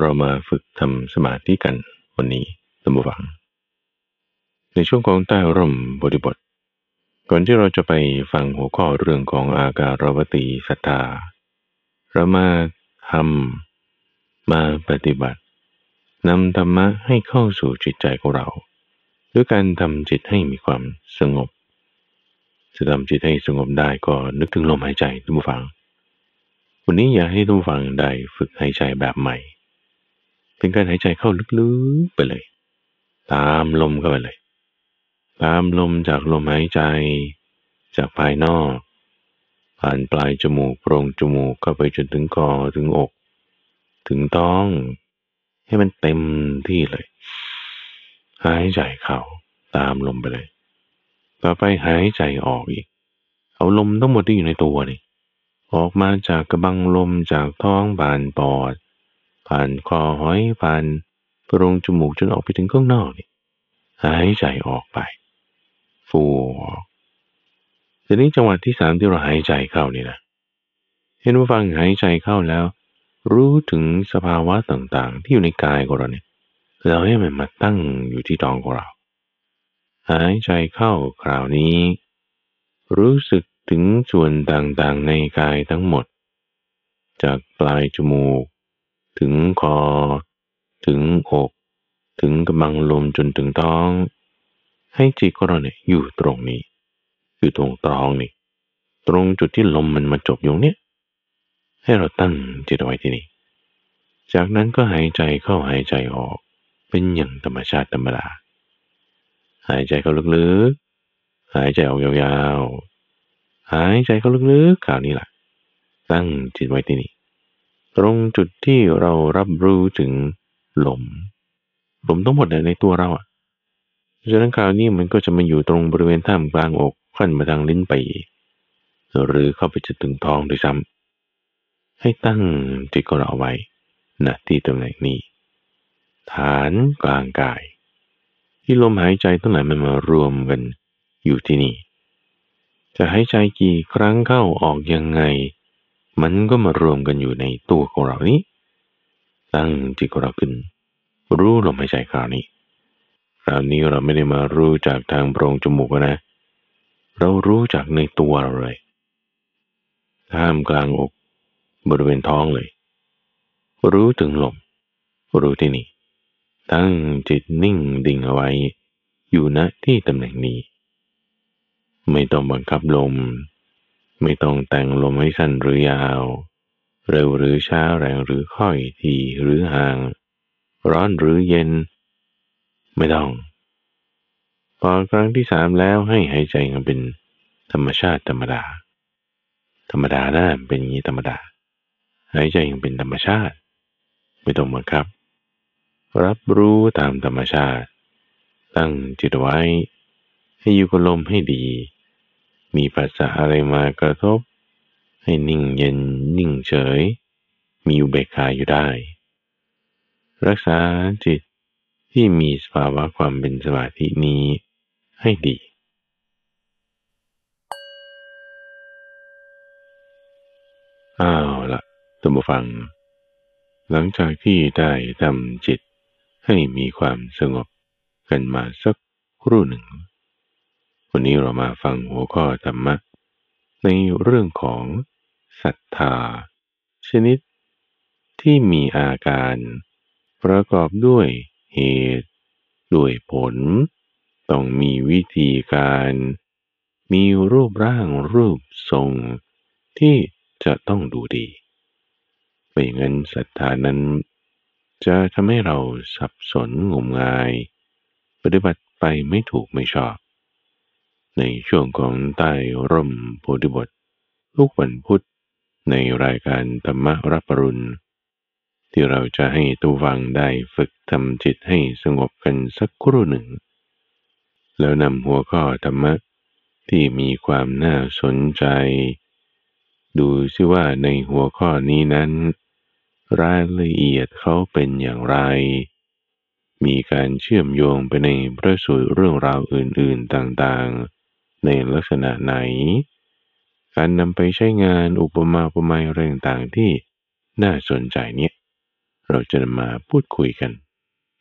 เรามาฝึกทำสมาธิกันวันนี้ตัมบูฟัง ในช่วงของใต้ร่มบริบท ก่อนที่เราจะไปฟังหัวข้อเรื่องของอาการรวตีศรัทธา เรามาทำมาปฏิบัตินำธรรมะให้เข้าสู่จิตใจของเรา ด้วยการทำจิตให้มีความสงบ จะทำจิตให้สงบได้ก็นึกถึงลมหายใจทุกฝัง วันนี้อยากให้ทุกฝังได้ฝึกหายใจแบบใหม่ เป็นการหายใจเข้าลึกๆไปเลย ตามลมเข้าไปเลย ตามลมจากลมหายใจ จากภายนอก ผ่านปลายจมูกโพรงจมูกเข้าไปจนถึงคอถึงอก ถึงท้อง ให้มันเต็มที่เลย หายใจเข้าตามลมไปเลย ต่อไปหายใจออกอีก เอาลมทั้งหมดที่อยู่ในตัวนี่ออกมาจากกระบังลมจากท้องผ่านปอด ผ่านคอหอยผ่านโพรงจมูกจนออกไปถึงข้างนอกนี่หายใจออกไป ฟูออกทีนี้จังหวะที่สามที่เราหายใจเข้านี่นะเห็นว่าฟังหายใจเข้าแล้ว รู้ถึงสภาวะต่างๆ ที่อยู่ในกายของเราเนี่ยเราให้มันมาตั้งอยู่ที่ท้องของเรา หายใจเข้าคราวนี้ รู้สึกถึงส่วนต่างๆในกายทั้งหมด จากปลายจมูก ถึงคอ ถึงอก ถึงกำบังลมจนถึงท้อง ให้จิตของเราเนี่ยอยู่ตรงนี้ อยู่ตรงตรองนี่ ตรงจุดที่ลมมันมาจบอยู่เนี่ยให้เราตั้งจิตไว้ที่นี่จากนั้นก็หายใจเข้าหายใจออก เป็นอย่างธรรมชาติธรรมดาหายใจเข้าลึกๆ หายใจออกยาวๆ หายใจเข้าลึกๆคราวนี้แหละตั้งจิตไว้ที่นี่ ตรงจุดที่เรารับรู้ถึงลมลมทั้งหมดในตัวเราอะฉะนั้นคราวนี้มันก็จะมาอยู่ตรงบริเวณท่ามกลางอกขั้นมาทางลิ้นไป หรือเข้าไปจะถึงท้องด้วยซ้ำให้ตั้งจิตของเราไว้ณที่ตำแหน่งนี้ ฐานกลางกาย ที่ลมหายใจทั้งหลายมันมารวมกันอยู่ที่นี่ จะหายใจกี่ครั้งเข้าออกยังไง มันก็มารวมกันอยู่ในตัวของเรานี้ ตั้งจิตของเราขึ้น รู้ลมหายใจคราวนี้คราวนี้เราไม่ได้มารู้จากทางโพรงจมูกนะ เรารู้จากในตัวเราเลยท่ามกลางอก บริเวณท้องเลย รู้ถึงลม รู้ที่นี่ตั้งจิตนิ่งดิ่งเอาไว้ อยู่ณที่ตำแหน่งนี้ ไม่ต้องบังคับลม ไม่ต้องแต่งลมให้สั้นหรือยาว เร็วหรือช้าแรงหรือค่อยทีหรือห่าง ร้อนหรือเย็น ไม่ต้อง พอครั้งที่สามแล้วให้หายใจกันเป็นธรรมชาติธรรมดา ธรรมดานะเป็นอย่างนี้ธรรมดา หายใจยังเป็นธรรมชาติ ไม่ต้องบังคับ รับรู้ตามธรรมชาติ ตั้งจิตไว้ ให้อยู่กับลมให้ดี มีภาษาอะไรมากระทบ ให้นิ่งเย็นนิ่งเฉย มีอุเบกขาอยู่ได้ รักษาจิตที่มีสภาวะความเป็นสมาธินี้ให้ดี อ้าวละตัมบูฟัง หลังจากที่ได้ทำจิตให้มีความสงบกันมาสักครู่หนึ่ง วันนี้เรามาฟังหัวข้อธรรมะ ในเรื่องของศรัทธา ชนิดที่มีอาการ ประกอบด้วยเหตุ ด้วยผล ต้องมีวิธีการ มีรูปร่างรูปทรง ที่จะต้องดูดีไม่งั้นศรัทธานั้น จะทำให้เราสับสนงมงาย ปฏิบัติไปไม่ถูกไม่ชอบ ในช่วงของใต้ร่มโพธิบท ทุกวันพุธในรายการธรรมรับปรุณ ที่เราจะให้ตูวังได้ฝึกทำจิตให้สงบกันสักครู่หนึ่ง แล้วนำหัวข้อธรรมะที่มีความน่าสนใจ ดูซิว่าในหัวข้อนี้นั้น รายละเอียดเขาเป็นอย่างไร มีการเชื่อมโยงไปในพระสูตรเรื่องราวอื่นๆต่างๆ ในลักษณะไหน การนำไปใช้งานอุปมาอุปไมยเรื่องต่างที่น่าสนใจเนี่ยเราจะมาพูดคุยกัน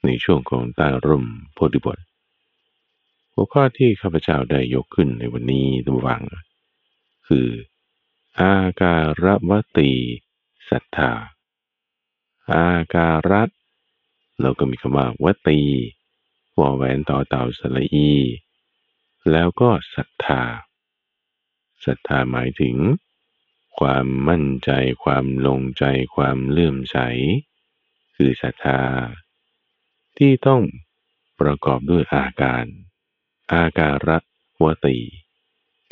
ในช่วงของใต้ร่มโพธิบทหัวข้อที่ข้าพเจ้าได้ยกขึ้นในวันนี้ตัววัง คือ อาการวตีศรัทธา อาการัตเราก็มีคำว่าวตีวอแหวนต่อเต่าสละอี แล้วก็ศรัทธาศรัทธาหมายถึง ความมั่นใจ ความลงใจ ความเลื่อมใส คือศรัทธา ที่ต้องประกอบด้วยอาการ อาการะวตี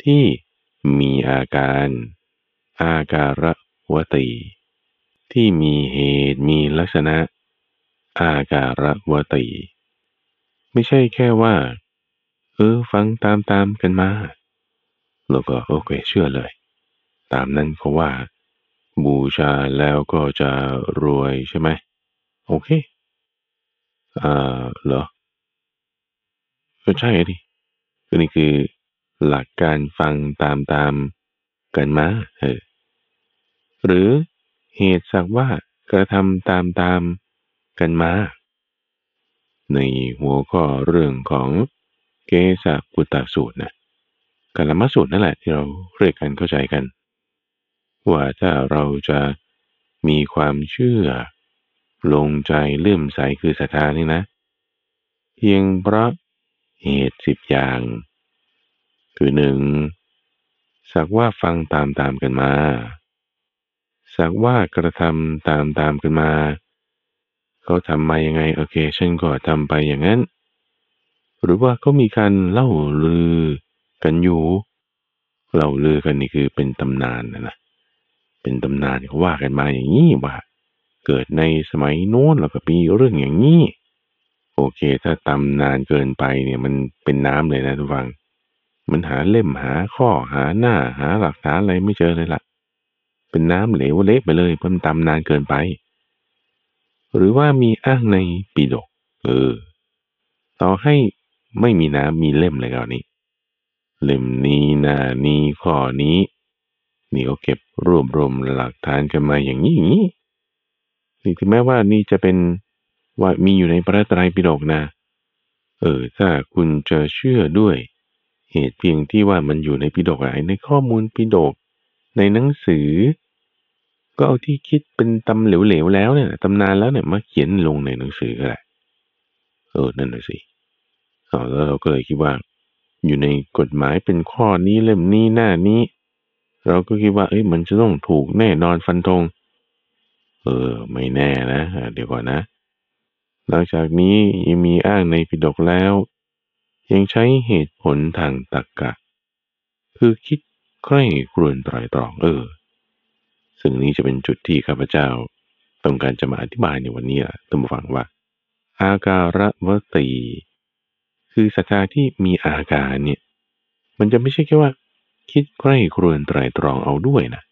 ที่มีอาการ อาการะวตีที่มีเหตุมีลักษณะ อาการะวตีไม่ใช่แค่ว่า เออฟังตามตามกันมาแล้วก็โอเคเชื่อเลย ตามนั้นเขาว่า บูชาแล้วก็จะรวยใช่ไหมโอเคอ่าเหรอก็ใช่ดิก็นี่คือหลักการฟังตามตามกันมาเออหรือเหตุสักว่ากระทำตามตามกันมา ในหัวข้อเรื่องของ เกสะปุตตสูตรนะกาลมสูตรนั่นแหละที่เราเรียกกันเข้าใจกัน ว่าถ้าเราจะมีความเชื่อ ลงใจเลื่อมใสคือศรัทธานี่นะ เพียงเพราะเหตุสิบอย่าง คือหนึ่งสักว่าฟังตามตามกันมา สักว่ากระทำตามตามกันมา เขาทำมายังไง โอเคฉันก็ทำไปอย่างนั้น หรือว่าเขามีการเล่าลือกันอยู่เราเลือกันนี่คือเป็นตำนานนะนะเป็นตำนานเขาว่ากันมาอย่างนี้ว่า เกิดในสมัยโน้นแล้วก็มีเรื่องอย่างนี้โอเค ถ้าตำนานเกินไปเนี่ยมันเป็นน้ำเลยนะทุกฟัง มันหาเล่มหาข้อหาหน้าหาหลักฐานอะไรไม่เจอเลยละ่ะ เป็นน้ำเหลวเละไปเลยเพราะมันตำนานเกินไป หรือว่ามีอ้างในปีดกเออต่อให้ ไม่มีน้ำมีเล่มเลยก่อนนี้ เล่มนี้หน้านี้ข้อนี้ นี่เขาเก็บรวบรวมหลักฐานกันมาอย่างนี้อย่างนี้นี่ถึงแม้ว่านี่จะเป็นว่ามีอยู่ในพระไตรปิฎกนะ เออถ้าคุณจะเชื่อด้วย เหตุเพียงที่ว่ามันอยู่ในปิฎกอะไรในข้อมูลปิฎกในหนังสือ ก็เอาที่คิดเป็นตำเหลวๆแล้วเนี่ยตำนานแล้วเนี่ยมาเขียนลงในหนังสือก็ได้เออนั่นน่ะสิเแล้วเราก็เลยคิดว่า อยู่ในกฎหมายเป็นข้อนี้เล่มนี้หน้านี้ เราก็คิดว่า เอ้ยมันจะต้องถูกแน่นอนฟันธงเออ ไม่แน่นะเดี๋ยวก่อนนะ หลังจากนี้ยังมีอ้างในปิฎกแล้ว ยังใช้เหตุผลทางตรรกกะ คือคิดใคร่ครวญตรอยตรองเออ ซึ่งนี้จะเป็นจุดที่ข้าพเจ้าต้องการจะมาอธิบายในวันนี้อะต้องฟังว่า อาการวตี คือศรัทธาที่มีอาการเนี่ย มันจะไม่ใช่แค่ว่า คิดใกล้ครวนไตรตรองเอาด้วยนะ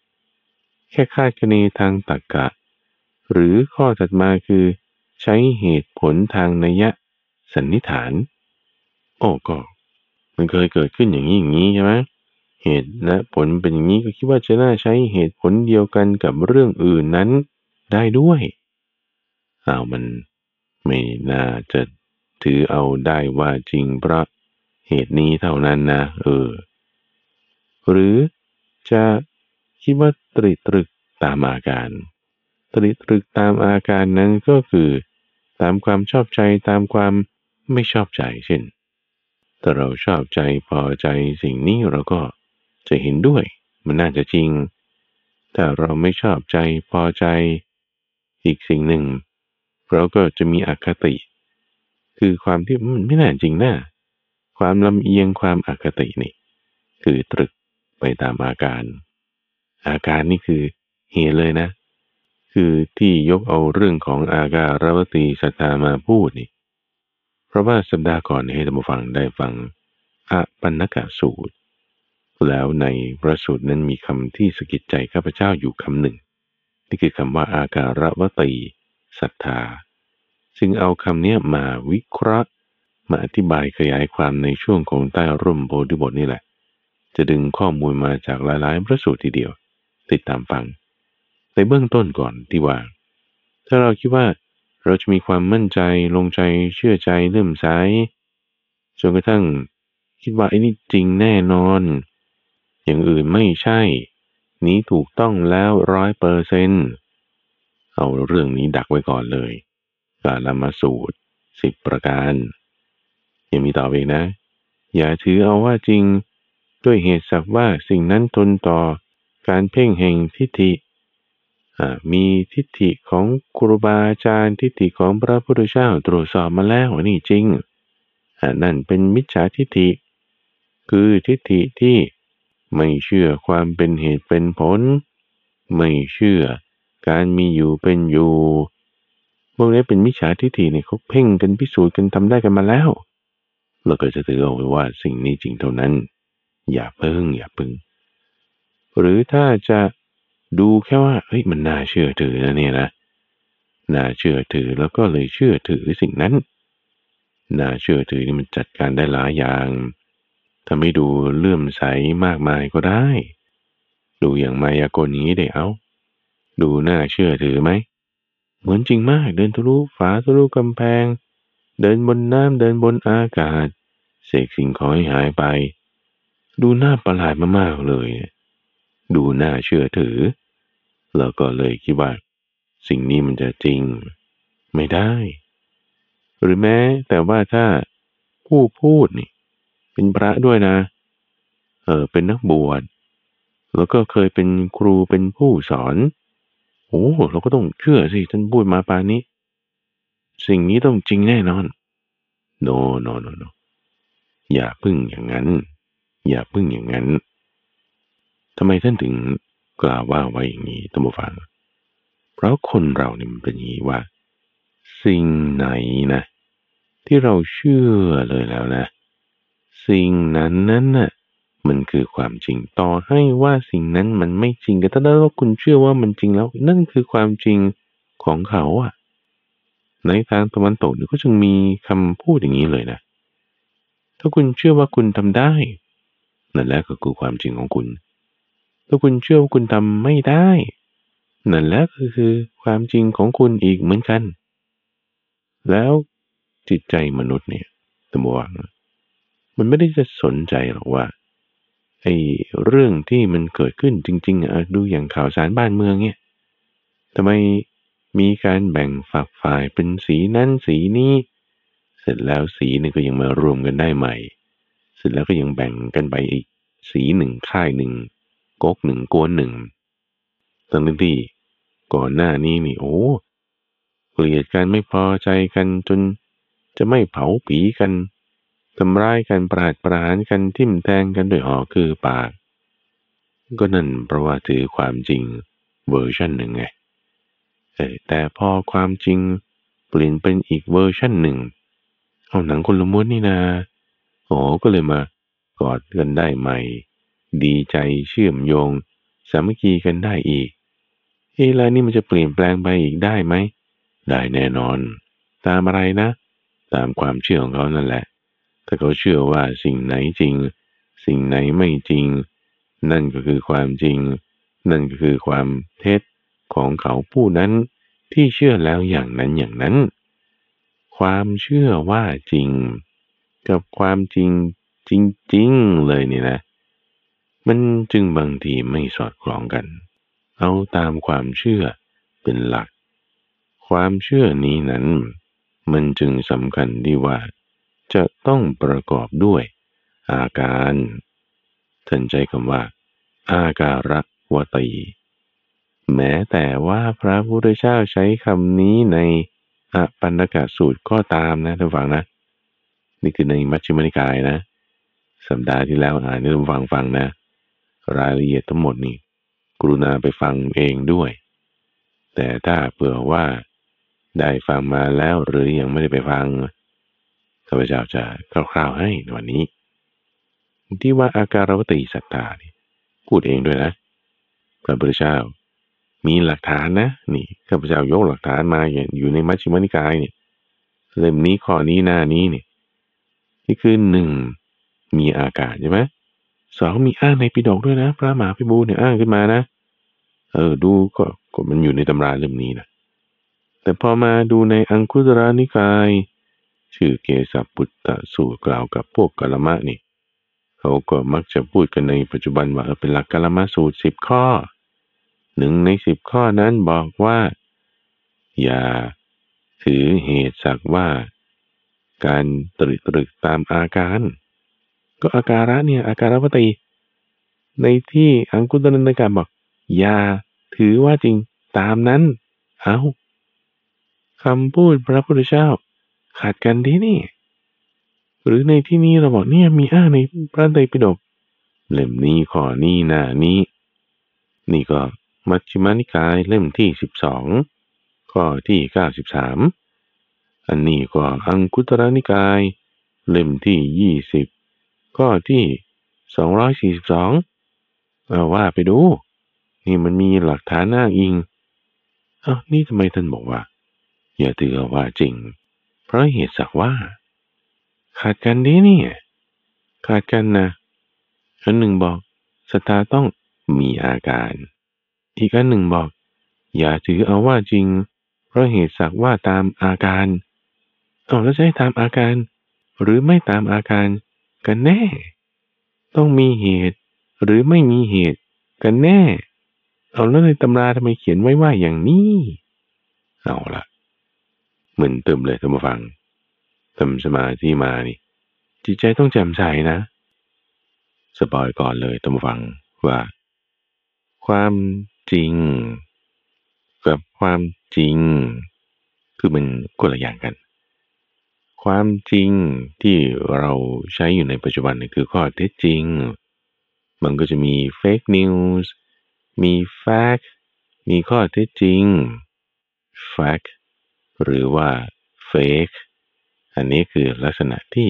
แค่คาดคะเนทางตรรกะ หรือข้อถัดมาคือ ใช้เหตุผลทางนัยสันนิษฐาน โอ้ก็ มันเคยเกิดขึ้นอย่างนี้อย่างนี้ใช่ไหมเหตุและผลเป็นอย่างนี้ก็คิดว่าจะน่าใช้เหตุผลเดียวกันกับเรื่องอื่นนั้นได้ด้วยอ้าวมันไม่น่าจะ ถือเอาได้ว่าจริงเพราะเหตุนี้เท่านั้นนะ เออ หรือจะคิดว่าตริตรึกตามอาการ ตริตรึกตามอาการนั้นก็คือตามความชอบใจตามความไม่ชอบใจเช่นถ้าเราชอบใจพอใจสิ่งนี้เราก็จะเห็นด้วย มันน่าจะจริงถ้าเราไม่ชอบใจพอใจ อีกสิ่งหนึ่ง เราก็จะมีอคติ คือความที่มันไม่น่าจริงนะความลำเอียงความอคตินี่ คือตรึกไปตามอาการ อาการนี่คือเหตุเลยนะ คือที่ยกเอาเรื่องของอาการรวตีสัทธามาพูดนี่ เพราะว่าสัปดาห์ก่อนให้ท่านผู้ฟังได้ฟังอปันนกะสูตร แล้วในพระสูตรนั้นมีคำที่สกิดใจข้าพเจ้าอยู่คำหนึ่ง นี่คือคำว่าอาการวตีศรัทธา จึงเอาคำนี้มาวิเคราะห์ มาอธิบายขยายความในช่วงของใต้ร่มโพธิบทนี่แหละ จะดึงข้อมูลมาจากหลายๆ พระสูตรทีเดียว ติดตามฟัง ในเบื้องต้นก่อนที่ว่า ถ้าเราคิดว่าเราจะมีความมั่นใจลงใจเชื่อใจเริ่มใสจนกระทั่งคิดว่าไอ้นี่จริงแน่นอน อย่างอื่นไม่ใช่ นี้ถูกต้องแล้วร้อยเปอร์เซนเอาเรื่องนี้ดักไว้ก่อนเลย การมาสูตรสิบประการ ยังมีต่อไปนะ อย่าถือเอาว่าจริง ด้วยเหตุสักว่าสิ่งนั้นทนต่อการเพ่งแห่งทิฏฐิมีทิฏฐิของครูบาอาจารย์ทิฏฐิของพระพุทธเจ้าตรวจสอบมาแล้วนี่จริงนั่นเป็นมิจฉาทิฏฐิ คือทิฏฐิที่ไม่เชื่อความเป็นเหตุเป็นผล ไม่เชื่อการมีอยู่เป็นอยู่ พวกนี้เป็นมิจฉาทิฏฐิเนี่ยเขาเพ่งกันพิสูจน์กันทำได้กันมาแล้ว เราก็จะถือเอาไว้ว่าสิ่งนี้จริงเท่านั้น อย่าเพิ่ง อย่าพึง หรือถ้าจะดูแค่ว่าเฮ้ยมันน่าเชื่อถือนะเนี่ยนะน่าเชื่อถือแล้วก็เลยเชื่อถือสิ่งนั้นน่าเชื่อถือนี่มันจัดการได้หลายอย่างถ้าไม่ดูเลื่อมใสมากมายก็ได้ ดูอย่างมายากลนี้ได้เอาดูน่าเชื่อถือไหม เหมือนจริงมาก เดินทะลุฝาทะลุกำแพง เดินบนน้ำเดินบนอากาศ เสกสิ่งของให้หายไป ดูน่าประหลาดมากๆเลย ดูน่าเชื่อถือ แล้วก็เลยคิดว่า สิ่งนี้มันจะจริง ไม่ได้ หรือแม้ แต่ว่าถ้าผู้พูดนี่ เป็นพระด้วยนะ เออเป็นนักบวชแล้วก็เคยเป็นครูเป็นผู้สอน โอ้เราก็ต้องเชื่อสิท่านพูดมาปานนี้ สิ่งนี้ต้องจริงแน่นอน โนโนโนโนอย่าพึ่งอย่างนั้น อย่าพึ่งอย่างนั้นทำไมท่านถึงกล่าวว่าไว้อย่างนี้ตัมบูฟัง เพราะคนเราเนี่ยมันเป็นอย่างนี้ว่า สิ่งไหนนะ ที่เราเชื่อเลยแล้วนะ สิ่งนั้นนั้นน่ะ มันคือความจริง ต่อให้ว่าสิ่งนั้นมันไม่จริงแต่ถ้าว่าคุณเชื่อว่ามันจริงแล้ว นั่นคือความจริงของเขาอะในทางตะวันตกเนี่ยก็จึงมีคำพูดอย่างนี้เลยนะ ถ้าคุณเชื่อว่าคุณทำได้ นั่นแหละก็คือความจริงของคุณ ถ้าคุณเชื่อว่าคุณทำไม่ได้ นั่นแหละก็คือความจริงของคุณอีกเหมือนกัน แล้วจิตใจมนุษย์เนี่ยตมวงมันไม่ได้จะสนใจหรอกว่า ไอ้เรื่องที่มันเกิดขึ้นจริงๆอะดูอย่างข่าวสารบ้านเมืองเนี่ยทำไมมีการแบ่งฝักฝ่ายเป็นสีนั้นสีนี้ เสร็จแล้วสีนึงก็ยังมารวมกันได้ใหม่ เสร็จแล้วก็ยังแบ่งกันไปอีกสีหนึ่งค่ายหนึ่งก๊กหนึ่งกวนหนึ่งตั้งที่ก่อนหน้านี้นี่โอ้เกลียดกันไม่พอใจกันจนจะไม่เผาผีกัน ทำร้ายกันปราดปรานกันทิ่มแทงกันด้วยหอคือปาก ก็นั่นเพราะว่าถือความจริงเวอร์ชันหนึ่งไงแต่พอความจริงเปลี่ยนเป็นอีกเวอร์ชันหนึ่งเอาหนังคนละม้วนนี่นาโอ้ก็เลยมากอดกันได้ใหม่ ดีใจเชื่อมโยง สามัคคีกันได้อีกเฮ้แล้วนี่มันจะเปลี่ยนแปลงไปอีกได้ไหม ได้แน่นอน ตามอะไรนะ ตามความเชื่อของเขานั่นแหละ ถ้าเขาเชื่อว่าสิ่งไหนจริง สิ่งไหนไม่จริง นั่นก็คือความจริง นั่นก็คือความเท็จของเขาผู้นั้นที่เชื่อแล้วอย่างนั้นอย่างนั้น ความเชื่อว่าจริง กับความจริงจริง ๆ เลยนี่นะ มันจึงบางทีไม่สอดคล้องกัน เอาตามความเชื่อเป็นหลัก ความเชื่อนี้นั้น มันจึงสำคัญที่ว่า จะต้องประกอบด้วยอาการท่านใจคำว่า อาการะวตีแม้แต่ว่าพระพุทธเจ้าใช้คำนี้ในอปันกะสูตรก็ตามนะท่านฟังนะ นี่คือในมัชฌิมนิกายนะ สัปดาห์ที่แล้วอ่านนี่ท่านฟังฟังนะ รายละเอียดทั้งหมดนี่กรุณาไปฟังเองด้วย แต่ถ้าเผื่อว่าได้ฟังมาแล้วหรือยังไม่ได้ไปฟัง ข้าพเจ้าจะคร่าวๆให้ในวันนี้ ที่ว่าอาการวติสัตตานี่พูดเองด้วยนะพระพุทธเจ้า มีหลักฐานนะ นี่ข้าพเจ้ายกหลักฐานมาอยู่ในมัชฌิมนิกายเนี่ยเล่มนี้ข้อนี้หน้านี้เนี่ยนี่คือหนึ่งมีอากาศใช่ไหมสองมีอ้างในปิฎกด้วยนะ พระมหาพิบูลเนี่ยอ้างขึ้นมานะ เออดูก็ก็มันอยู่ในตำราเล่มนี้นะแต่พอมาดูในอังคุตรานิกาย ชื่อเกสปุตตะสูตรกล่าวกับพวกกลมะนี่ เขาก็มักจะพูดกันในปัจจุบันว่าเป็นหลักกลมะสูตรสิบข้อหนึ่งในสิบข้อนั้นบอกว่า อย่าถือเหตุสักว่า การตรึกตรึกตามอาการ ก็อาการะเนี่ยอาการวตีในที่อังคุตรนการบอก อย่าถือว่าจริงตามนั้น เอาคำพูดพระพุทธเจ้า ขาดกันที่นี่ หรือในที่นี้เราบอกเนี่ยมีอ้าในพระไตรปิฎกเล่มนี้ข้อนี้หนานี้ นี่ก็มัชฌิมานิกายเล่มที่สิบสองข้อที่เก้าสิบสามอันนี้ก็อังคุตรนิกาย เล่มที่ยี่สิบข้อที่สองร้อยสี่สิบสองเอาว่าไปดู นี่มันมีหลักฐานอ้างอิงอ้านี่ทำไมท่านบอกว่า อย่าถือว่าจริง เพราะเหตุสักว่า ขาดกันดีนี่ขาดกันนะอันหนึ่งบอกสตาต้องมีอาการ อีกอันหนึ่งบอก อย่าถือเอาว่าจริง เพราะเหตุสักว่าตามอาการเอาแล้วจะให้ตามอาการ หรือไม่ตามอาการกันแน่ ต้องมีเหตุ หรือไม่มีเหตุกันแน่ เอาแล้วในตำราทำไมเขียนไว้ว่าอย่างนี้ เอาละ เหมือนเติมเลยท่านผู้ฟังทำสมาธิมานี่ จิตใจต้องแจ่มใสนะ สปอยก่อนเลยท่านผู้ฟังว่า ความจริง กับความจริง คือมันคนละอย่างกัน ความจริงที่เราใช้อยู่ในปัจจุบันนี่คือข้อเท็จจริง มันก็จะมีเฟกนิวส์มีแฟกมีข้อเท็จจริงแฟก หรือว่าเฟกอันนี้คือลักษณะที่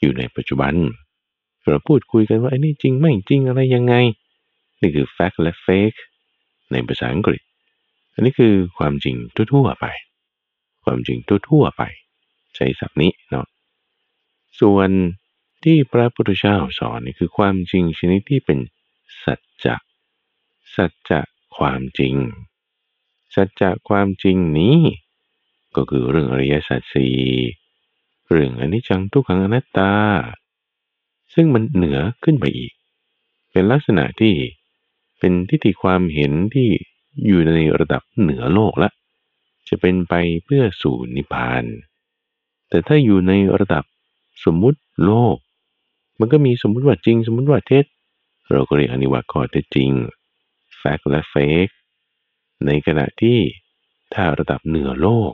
อยู่ในปัจจุบัน เราพูดคุยกันว่าไอ้นี่จริงไม่จริงอะไรยังไง นี่คือ fact และ fake ในภาษาอังกฤษ อันนี้คือความจริงทั่วๆไป ความจริงทั่วๆไป ใช้ศัพท์นี้เนาะ ส่วนที่พระพุทธเจ้าสอนนี่คือความจริงชนิดที่เป็นสัจจะสัจจะความจริง สัจจะความจริงนี้ ก็คือเรื่องอริยสัจสี่เรื่องอนิจจังทุกขังอนัตตา ซึ่งมันเหนือขึ้นไปอีก เป็นลักษณะที่เป็นทิฏฐิความเห็นที่อยู่ในระดับเหนือโลกละ จะเป็นไปเพื่อสู่นิพพาน แต่ถ้าอยู่ในระดับสมมุติโลก มันก็มีสมมุติว่าจริง สมมุติว่าเท็จ เราก็เรียกอนนี้ว่าข้อเท็จจริง fact และ fake ในขณะที่ถ้าระดับเหนือโลก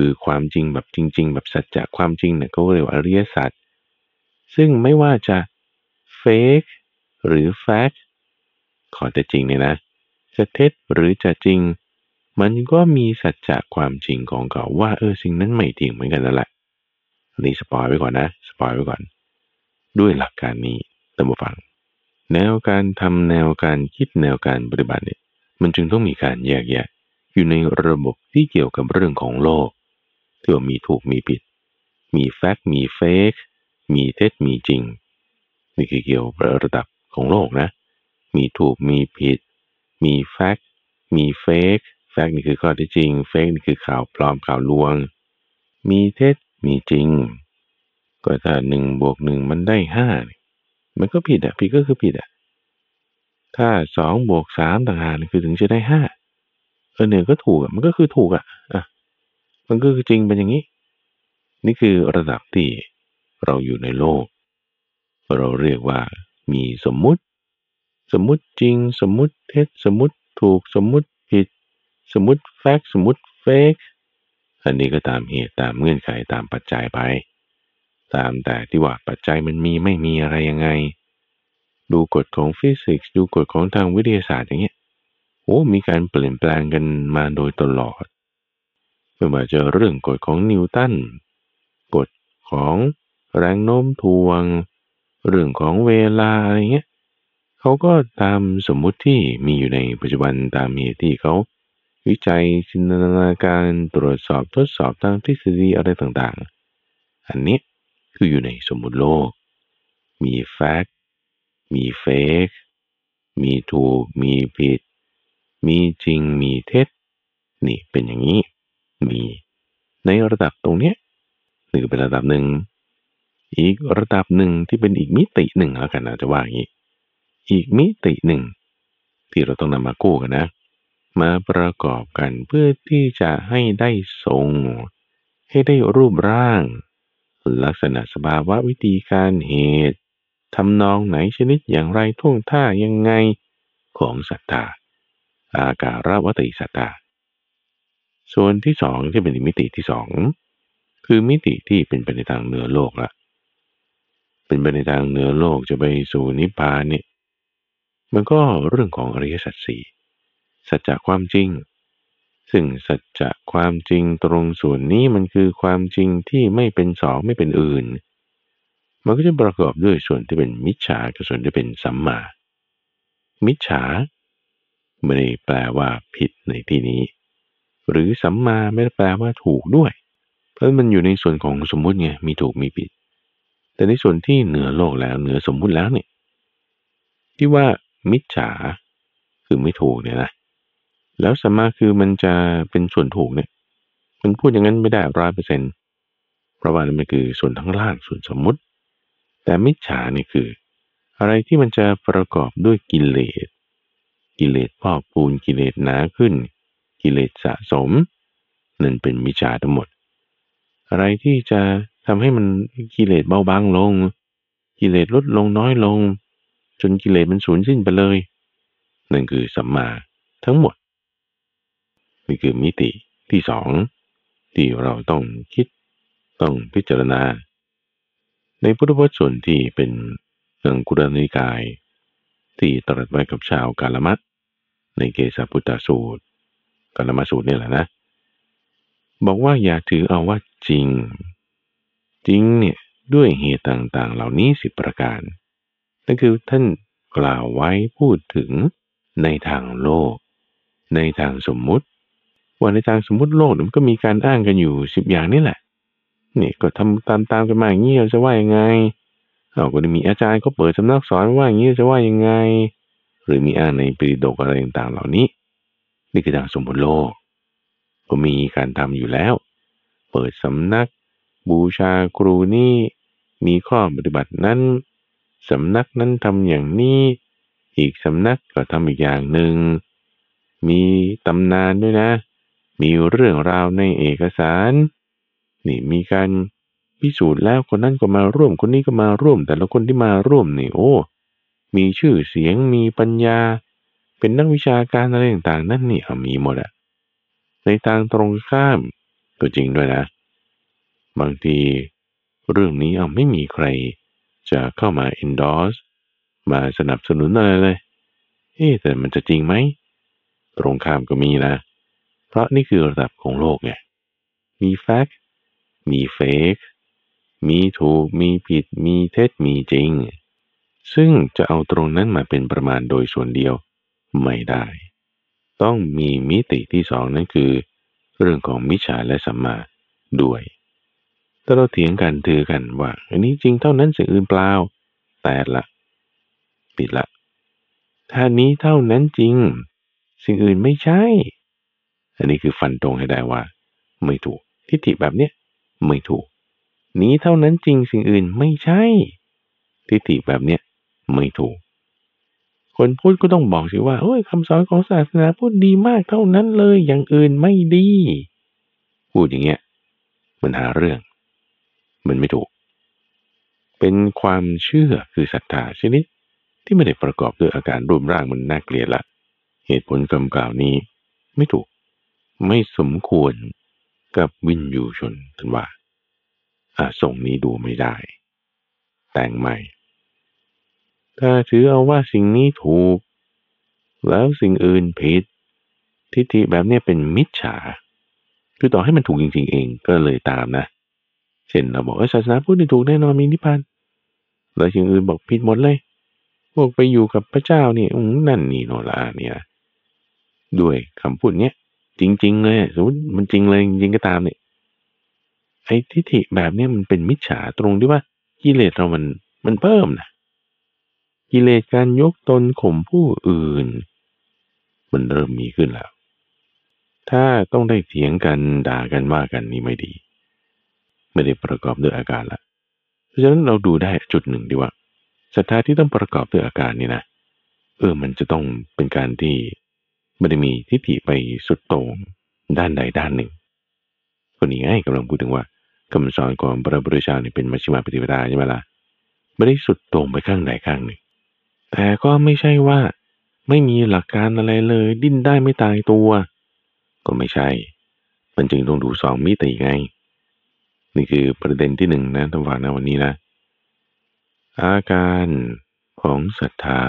คือความจริงแบบจริง ๆ แบบสัจจะความจริงเนี่ยเขาเรียกว่าอริยสัจซึ่งไม่ว่าจะ fake หรือ fact ข้อเท็จริงเนี่ยนะ จะเท็จหรือจะจริง มันก็มีสัจจะความจริงของเขาว่าเออสิ่งนั้นไม่จริงเหมือนกันนั่นแหละนี่สปอยไว้ก่อนนะสปอยไว้ก่อน ด้วยหลักการนี้ตั้งฟัง แนวการทำแนวการคิดแนวการปฏิบัติเนี่ยมันจึงต้องมีการแยกแยะอยู่ในระบบที่เกี่ยวกับเรื่องของโลก ที่ว่ามีถูกมีผิด มีแฟกต์มีเฟกมีเท็จมีจริง นี่คือเกี่ยวกับระดับของโลกนะ มีถูกมีผิด มีแฟกต์มีเฟกแฟกต์นี่คือข้อที่จริง เฟกนี่คือข่าวปลอมข่าวลวง มีเท็จมีจริง ก็ถ้าหนึ่งบวกหนึ่งมันได้ห้ามันก็ผิดอะผิดก็คือผิดอะถ้าสองบวกสามต่างหากคือถึงจะได้ห้าเออเนี่ยก็ถูกอะมันก็คือถูกอะอะ มันก็คือจริงเป็นอย่างนี้ นี่คือระดับที่เราอยู่ในโลก เราเรียกว่ามีสมมุติ สมมุติจริง สมมุติเท็จสมมุติถูกสมมุติผิด สมมุติแฟกสมมุติเฟกอันนี้ก็ตามเหตุตามเงื่อนไขตามปัจจัยไป ตามแต่ที่ว่าปัจจัยมันมีไม่มีอะไรยังไง ดูกฎของฟิสิกส์ดูกฎของทางวิทยาศาสตร์อย่างเงี้ยโอ้มีการเปลี่ยนแปลงกันมาโดยตลอด ไม่ว่าจะเรื่องกฎของนิวตันกฎของแรงโน้มถ่วง เรื่องของเวลาอะไรเงี้ยเขาก็ตามสมมุติที่มีอยู่ในปัจจุบันตามเหตุที่เขาวิจัยจินตนาการตรวจสอบทดสอบทางทฤษฎีอะไรต่างๆ อันนี้คืออยู่ในสมมุติโลก มีแฟกต์มีเฟกมีถูก มีผิด มีจริง มีเท็จ นี่เป็นอย่างนี้ มี ในระดับตรงเนี้ยนี่เป็นระดับหนึ่ง อีกระดับหนึ่งที่เป็นอีกมิติหนึ่งแล้วกันนะจะว่าอย่างนี้ อีกมิติหนึ่ง ที่เราต้องนำมากู้กันนะ มาประกอบกันเพื่อที่จะให้ได้ทรง ให้ได้รูปร่าง ลักษณะสภาวะวิธีการเหตุทำนองไหนชนิดอย่างไรท่วงท่ายังไงของศรัทธาอาการวัติศรัทธา ส่วนที่สองที่เป็นมิติที่สองคือมิติที่เป็นไปในทางเหนือโลกละเป็นไปในทางเหนือโลกจะไปสู่นิพพานเนี่ยมันก็เรื่องของอริยสัจสี่สัจจะความจริง ซึ่งสัจจะความจริงตรงส่วนนี้มันคือความจริงที่ไม่เป็นสองไม่เป็นอื่น มันก็จะประกอบด้วยส่วนที่เป็นมิจฉากับส่วนที่เป็นสัมมา มิจฉาไม่ได้แปลว่าผิดในที่นี้ หรือสัมมาไม่ได้แปลว่าถูกด้วย เพราะมันอยู่ในส่วนของสมมุติไงมีถูกมีผิด แต่ในส่วนที่เหนือโลกแล้วเหนือสมมุติแล้วเนี่ยที่ว่ามิจฉาคือไม่ถูกเนี่ยนะแล้วสัมมาคือมันจะเป็นส่วนถูกเนี่ยมันพูดอย่างนั้นไม่ได้ร้อยเปอร์เซ็นต์เพราะว่ามันคือส่วนทั้งล่างส่วนสมมุติ แต่มิจฉานี่คือ อะไรที่มันจะประกอบด้วยกิเลสกิเลสพอกปูนกิเลสหนาขึ้น กิเลสสะสม นั่นเป็นมิจฉาทั้งหมด อะไรที่จะทำให้มันกิเลสเบาบางลง กิเลสลดลงน้อยลง จนกิเลสมันสูญสิ้นไปเลย นั่นคือสัมมาทั้งหมดนี่คือมิติที่สองที่เราต้องคิดต้องพิจารณา ในพุทธวจนะที่เป็นเรื่องกุรณิกาย ที่ตรัสไว้กับชาวกาลมัตในเกสาพุทธสูตร กลมาสูตรนี่แหละนะ บอกว่าอย่าถือเอาว่าจริง จริงเนี่ยด้วยเหตุต่างๆ เหล่านี้สิบประการ นั่นคือท่านกล่าวไว้พูดถึงในทางโลก ในทางสมมุติ ว่าในทางสมมุติโลกมันก็มีการอ้างกันอยู่สิบอย่างนี่แหละนี่ก็ทำตามตามกันมาอย่างนี้เราจะว่ายังไงเราก็ได้มีอาจารย์เขาเปิดสำนักสอนว่าอย่างนี้จะว่ายังไง หรือมีอ่านในปริดกอะไรต่างๆเหล่านี้ นี่คือทางสมบูรณ์โลก ก็มีการทำอยู่แล้ว เปิดสำนัก บูชาครูนี่มีข้อปฏิบัตินั้นสำนักนั้นทำอย่างนี้ อีกสำนักก็ทำอีกอย่างหนึ่ง มีตำนานด้วยนะ มีเรื่องราวในเอกสาร นี่มีการพิสูจน์แล้วคนนั้นก็มาร่วมคนนี้ก็มาร่วม แต่ละคนที่มาร่วมนี่โอ้ มีชื่อเสียงมีปัญญา เป็นนักวิชาการอะไรต่างๆ นั่นนี่มีหมดอะในทางตรงข้ามก็จริงด้วยนะ บางทีเรื่องนี้เอาไม่มีใครจะเข้ามา endorse มาสนับสนุนอะไรเลย เอ๊แต่มันจะจริงไหม ตรงข้ามก็มีนะ เพราะนี่คือระดับของโลกไง มีแฟกต์ มีเฟกมีถูก มีผิด มีเท็จ มีจริง ซึ่งจะเอาตรงนั้นมาเป็นประมาณโดยส่วนเดียว ไม่ได้ ต้องมีมิติที่สองนั่นคือ เรื่องของมิจฉาและสัมมาด้วยถ้าเราเถียงกันถือกันว่า อันนี้จริงเท่านั้นสิ่งอื่นเปล่าแต่ละปิดละถ้านี้เท่านั้นจริง สิ่งอื่นไม่ใช่ อันนี้คือฟันตรงให้ได้ว่า ไม่ถูกทิฏฐิแบบเนี้ยไม่ถูก นี้เท่านั้นจริงสิ่งอื่นไม่ใช่ ทิฏฐิแบบเนี้ยไม่ถูก คนพูดก็ต้องบอกสิว่าโอ้ยคำสอนของศาสนาพูดดีมากเท่านั้นเลย อย่างอื่นไม่ดี พูดอย่างเงี้ยมันหาเรื่อง มันไม่ถูก เป็นความเชื่อคือศรัทธาชนิดที่ไม่ได้ประกอบด้วยอาการรูปร่างมันน่าเกลียดละ เหตุผลคำกล่าวนี้ ไม่ถูก ไม่สมควรกับวินยูชนท่านว่าอาส่งนี้ดูไม่ได้ แต่งใหม่ ถ้าถือเอาว่าสิ่งนี้ถูก แล้วสิ่งอื่นผิด ทิฏฐิแบบนี้เป็นมิจฉา คือต่อให้มันถูกจริงๆเองก็เลยตามนะ เช่นเราบอกว่าศาสนาพุทธถูกแน่นอนมีนิพพานแล้วสิ่งอื่นบอกผิดหมดเลย พวกไปอยู่กับพระเจ้านี่นั่นนี่โนละเนี่ย ด้วยคำพูดเนี้ยจริง ๆ เลยสมมติมันจริงเลยจริงก็ตามเนี่ยไอ้ทิฏฐิแบบนี้มันเป็นมิจฉาตรงที่ว่ากิเลสเรามันมันเพิ่มนะ กิเลสการยกตนข่มผู้อื่น มันเริ่มมีขึ้นแล้ว ถ้าต้องได้เถียงกันด่ากันว่ากันนี่ไม่ดี ไม่ได้ประกอบด้วยอาการละเพราะฉะนั้นเราดูได้จุดหนึ่งดีว่าศรัทธาที่ต้องประกอบด้วยอาการนี่นะเออมันจะต้องเป็นการที่ไม่ได้มีทิฏฐิไปสุดโต่งด้านใดด้านหนึ่งคนนี้ไงกำลังพูดถึงว่าคำสอนของพระพุทธเนี่เป็นมัชฌิมาปฏิปทาใช่ไหมล่ะไม่ได้สุดโต่งไปข้างใดข้างหนึ่ง แต่ก็ไม่ใช่ว่า ไม่มีหลักการอะไรเลย ดิ้นได้ไม่ตายตัว ก็ไม่ใช่ มันจึงต้องดูสองมิติไง นี่คือประเด็นที่หนึ่งนะทวันนะวันนี้นะ อาการของศรัทธา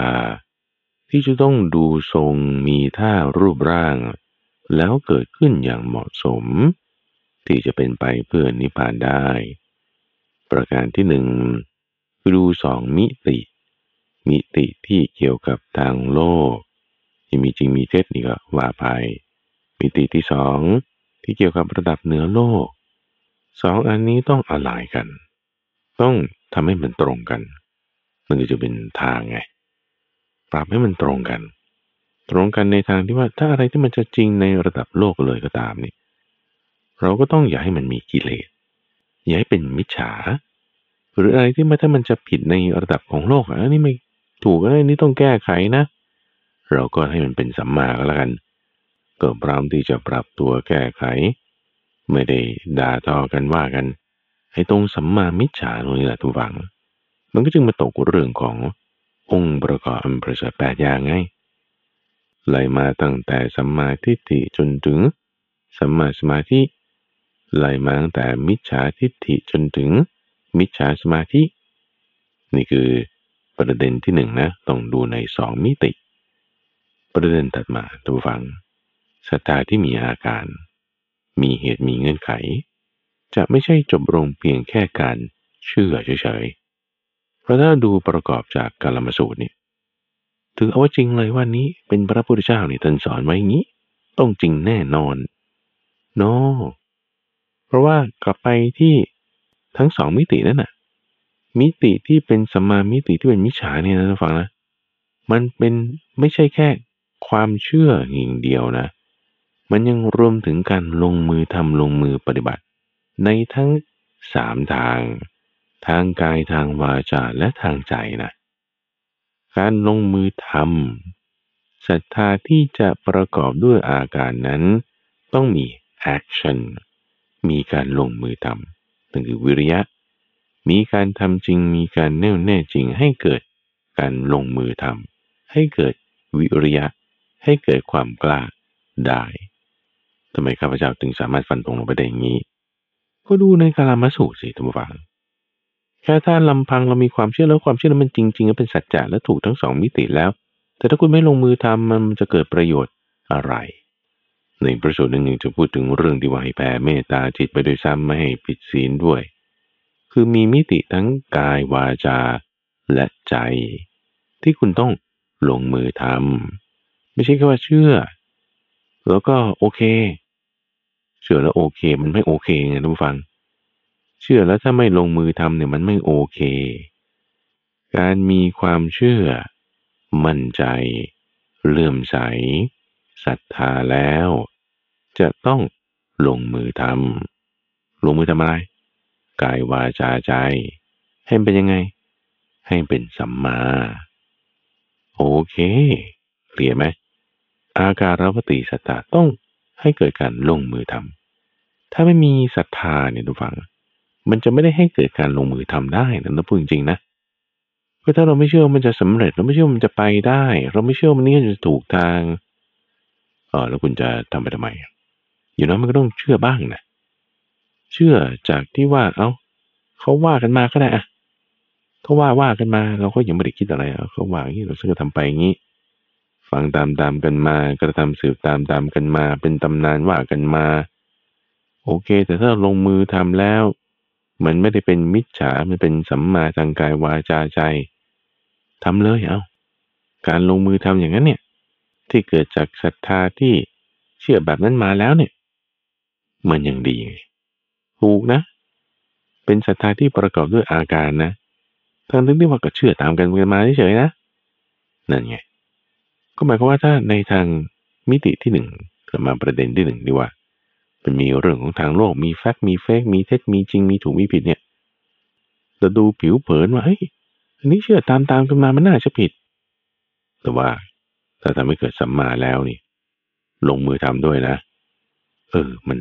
ที่จะต้องดูทรงมีท่ารูปร่าง แล้วเกิดขึ้นอย่างเหมาะสม ที่จะเป็นไปเพื่อนิพพานได้ ประการที่หนึ่งดูสองมิติ มิติที่เกี่ยวกับทางโลก ที่มีจริงมีเท็จนี่ก็ว่าไปมิติที่สองที่เกี่ยวกับระดับเหนือโลกสองอันนี้ต้องอลายกัน ต้องทำให้มันตรงกันมันก็จะเป็นทางไงปรับให้มันตรงกัน ตรงกันในทางที่ว่าถ้าอะไรที่มันจะจริงในระดับโลกเลยก็ตามนี่เราก็ต้องอย่าให้มันมีกิเลสอย่าให้เป็นมิจฉา หรืออะไรที่มันถ้ามันจะผิดในระดับของโลกอันนี้ไม่ ถูกอันนี้ต้องแก้ไขนะ เราก็ให้มันเป็นสัมมาก็แล้วกันก็พร้อมที่จะปรับตัวแก้ไข ไม่ได้ด่าทอกันว่ากันให้ตรงสัมมามิจฉาตรงนี้แหละทุกฝัง มันก็จึงมาตกเรื่องขององค์ประกอบอันประเสริฐแปดอย่างไงไหลมาตั้งแต่สัมมาทิฏฐิจนถึง สัมมาสมาธิไหลมาตั้งแต่มิจฉาทิฏฐิจนถึงมิจฉาสมาธิ นี่คือ ประเด็นที่หนึ่งนะต้องดูในสองมิติ ประเด็นถัดมาตัวฟังสตาที่มีอาการ มีเหตุมีเงื่อนไข จะไม่ใช่จบลงเพียงแค่การเชื่อเฉยๆเพราะถ้าดูประกอบจากกาลมสูตรนี่ถือเอาว่าจริงเลยว่านี้เป็นพระพุทธเจ้านี่ท่านสอนไว้งี้ ต้องจริงแน่นอนโน no. เพราะว่ากลับไปที่ทั้งสองมิตินั่นน่ะ มิติที่เป็นสัมมามิติที่เป็นมิจฉาเนี่ยนะท่านฟังนะมันเป็นไม่ใช่แค่ความเชื่ออย่างเดียวนะ มันยังรวมถึงการลงมือทำลงมือปฏิบัติ ในทั้งสามทาง ทางกายทางวาจาและทางใจนะการลงมือทำศรัทธาที่จะประกอบด้วยอาการนั้น ต้องมี action มีการลงมือทำนั่นคือวิริยะ มีการทำจริงมีการแน่วแน่จริงให้เกิดการลงมือทำให้เกิดวิริยะ ให้เกิดความกล้าได้ทำไมข้าพเจ้าถึงสามารถฟันตรงลงไปได้อย่างนี้ ก็ดูในกาลามาสูตรสิท่านผู้ฟังแค่ถ้าลำพังเรามีความเชื่อแล้วความเชื่อนั้นมันจริงๆแล้วเป็นสัจจะและถูกทั้งสองมิติแล้ว แต่ถ้าคุณไม่ลงมือทำมันจะเกิดประโยชน์อะไร ในประสูตรหนึ่งจะพูดถึงเรื่องที่ว่าให้แผ่เมตตาจิตไปโดยซ้ำไม่ให้ผิดศีลด้วย คือมีมิติทั้งกายวาจาและใจ ที่คุณต้องลงมือทำไม่ใช่แค่ว่าเชื่อ แล้วก็โอเค เชื่อแล้วโอเค มันไม่โอเคไงทุกฟัง เชื่อแล้วถ้าไม่ลงมือทำเนี่ยมันไม่โอเค การมีความเชื่อ มั่นใจ เลื่อมใสศรัทธาแล้ว จะต้องลงมือทำลงมือทำอะไร กายวาจาใจ ให้เป็นยังไง ให้เป็นสัมมา โอเคเคลียร์ไหมอาการวติสัตตาต้องให้เกิดการลงมือทำถ้าไม่มีศรัทธาเนี่ยทุกฝัง มันจะไม่ได้ให้เกิดการลงมือทำได้นะต้องพูดจริงๆนะเพราะถ้าเราไม่เชื่อมันจะสำเร็จ เราไม่เชื่อมันจะไปได้ เราไม่เชื่อมันนี่จะถูกทางเออแล้วคุณจะทำไปทำไม อยู่น้อยมันก็ต้องเชื่อบ้างนะ เชื่อจากที่ว่า เอา้าเขาว่ากันมาก็ได้อะเขาว่าว่ากันมา เราก็ยังไม่ได้คิดอะไรเขาว่าอย่างนี้เราก็ทำไปอย่างนี้ ฟังตามตามกันมากระทำสืบตามตามกันมา เป็นตำนานว่ากันมา โอเค แต่ถ้าลงมือทำแล้ว มันไม่ได้เป็นมิจฉา มันเป็นสัมมาทางกายวาจาใจทำเลยเอาการลงมือทำอย่างนั้นเนี่ย ที่เกิดจากศรัทธาที่เชื่อแบบนั้นมาแล้วเนี่ย มันยังดี ถูกนะ เป็นศรัทธาที่ประกอบด้วยอาการนะทางทั้งที่ว่าก็เชื่อตามกันกันมาเฉยๆนะนั่นไงก็หมายความว่าถ้าในทางมิติที่หนึ่งมาประเด็นที่หนึ่งดีว่ามันมีเรื่องของทางโลกมีแฟกมีเฟกมีเท็จมีจริงมีถูกมีผิดเนี่ยจะดูผิวเผินว่าเฮ้ยอันนี้เชื่อตามตามกันมามันน่าจะผิด แต่ว่าถ้าทำให้เกิดสัมมาแล้วนี่ ลงมือทำด้วยนะ เออมัน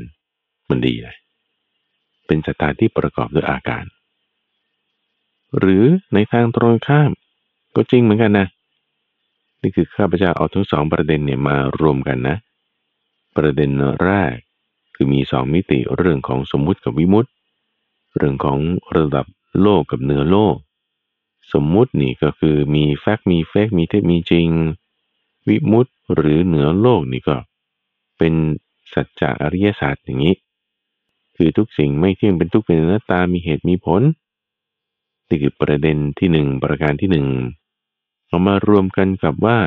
มันดีเลย เป็นสถานที่ประกอบด้วยอาการ หรือในทางตรงข้าม ก็จริงเหมือนกันนะ นี่คือข้าพเจ้าเอาทั้งสองประเด็นเนี่ยมารวมกันนะ ประเด็นแรกคือมีสองมิติเรื่องของสมมุติกับวิมุติ เรื่องของระดับโลกกับเนื้อโลก สมมุตินี่ก็คือมีแฟกมีเฟกมีเท็จมีจริง วิมุตติหรือเหนือโลกนี่ก็ เป็นสัจจะอริยศาสตร์อย่างนี้ คือทุกสิ่งไม่เที่ยงเป็นทุกเป็นหน้าตามีเหตุมีผลนี่คือประเด็นที่หนึ่งประการที่หนึ่งเอามารวมกันกับว่า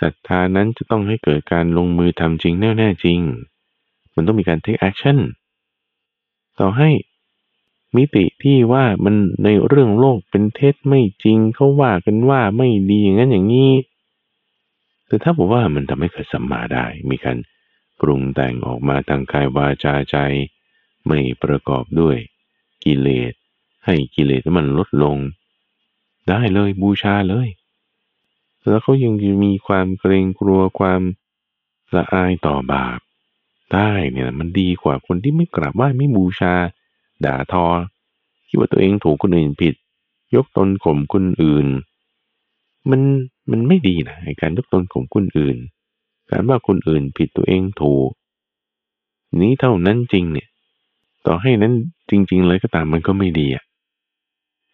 ศรัทธานั้นจะต้องให้เกิดการลงมือทำจริงแน่แน่จริง มันต้องมีการ take action ต่อให้มิติที่ว่ามันในเรื่องโลกเป็นเท็จไม่จริงเขาว่ากันว่าไม่ดีอย่างนั้นอย่างนี้แต่ถ้าบอกว่ามันทำให้เกิดสัมมาได้ มีการปรุงแต่งออกมาทางกายวาจาใจ ไม่ประกอบด้วยกิเลส ให้กิเลสมันลดลง ได้เลยบูชาเลย แล้วเขายังมีความเกรงกลัวความละอายต่อบาป ได้เนี่ยมันดีกว่าคนที่ไม่กราบไหว้ไม่บูชา ด่าทอคิดว่าตัวเองถูกคนอื่นผิด ยกตนข่มคนอื่น มันมันไม่ดีนะการยกตนข่มคนอื่น การว่าคนอื่นผิดตัวเองถูกนี้เท่านั้นจริงเนี่ย ต่อให้นั้นจริง ๆ เลยก็ตามมันก็ไม่ดีอะ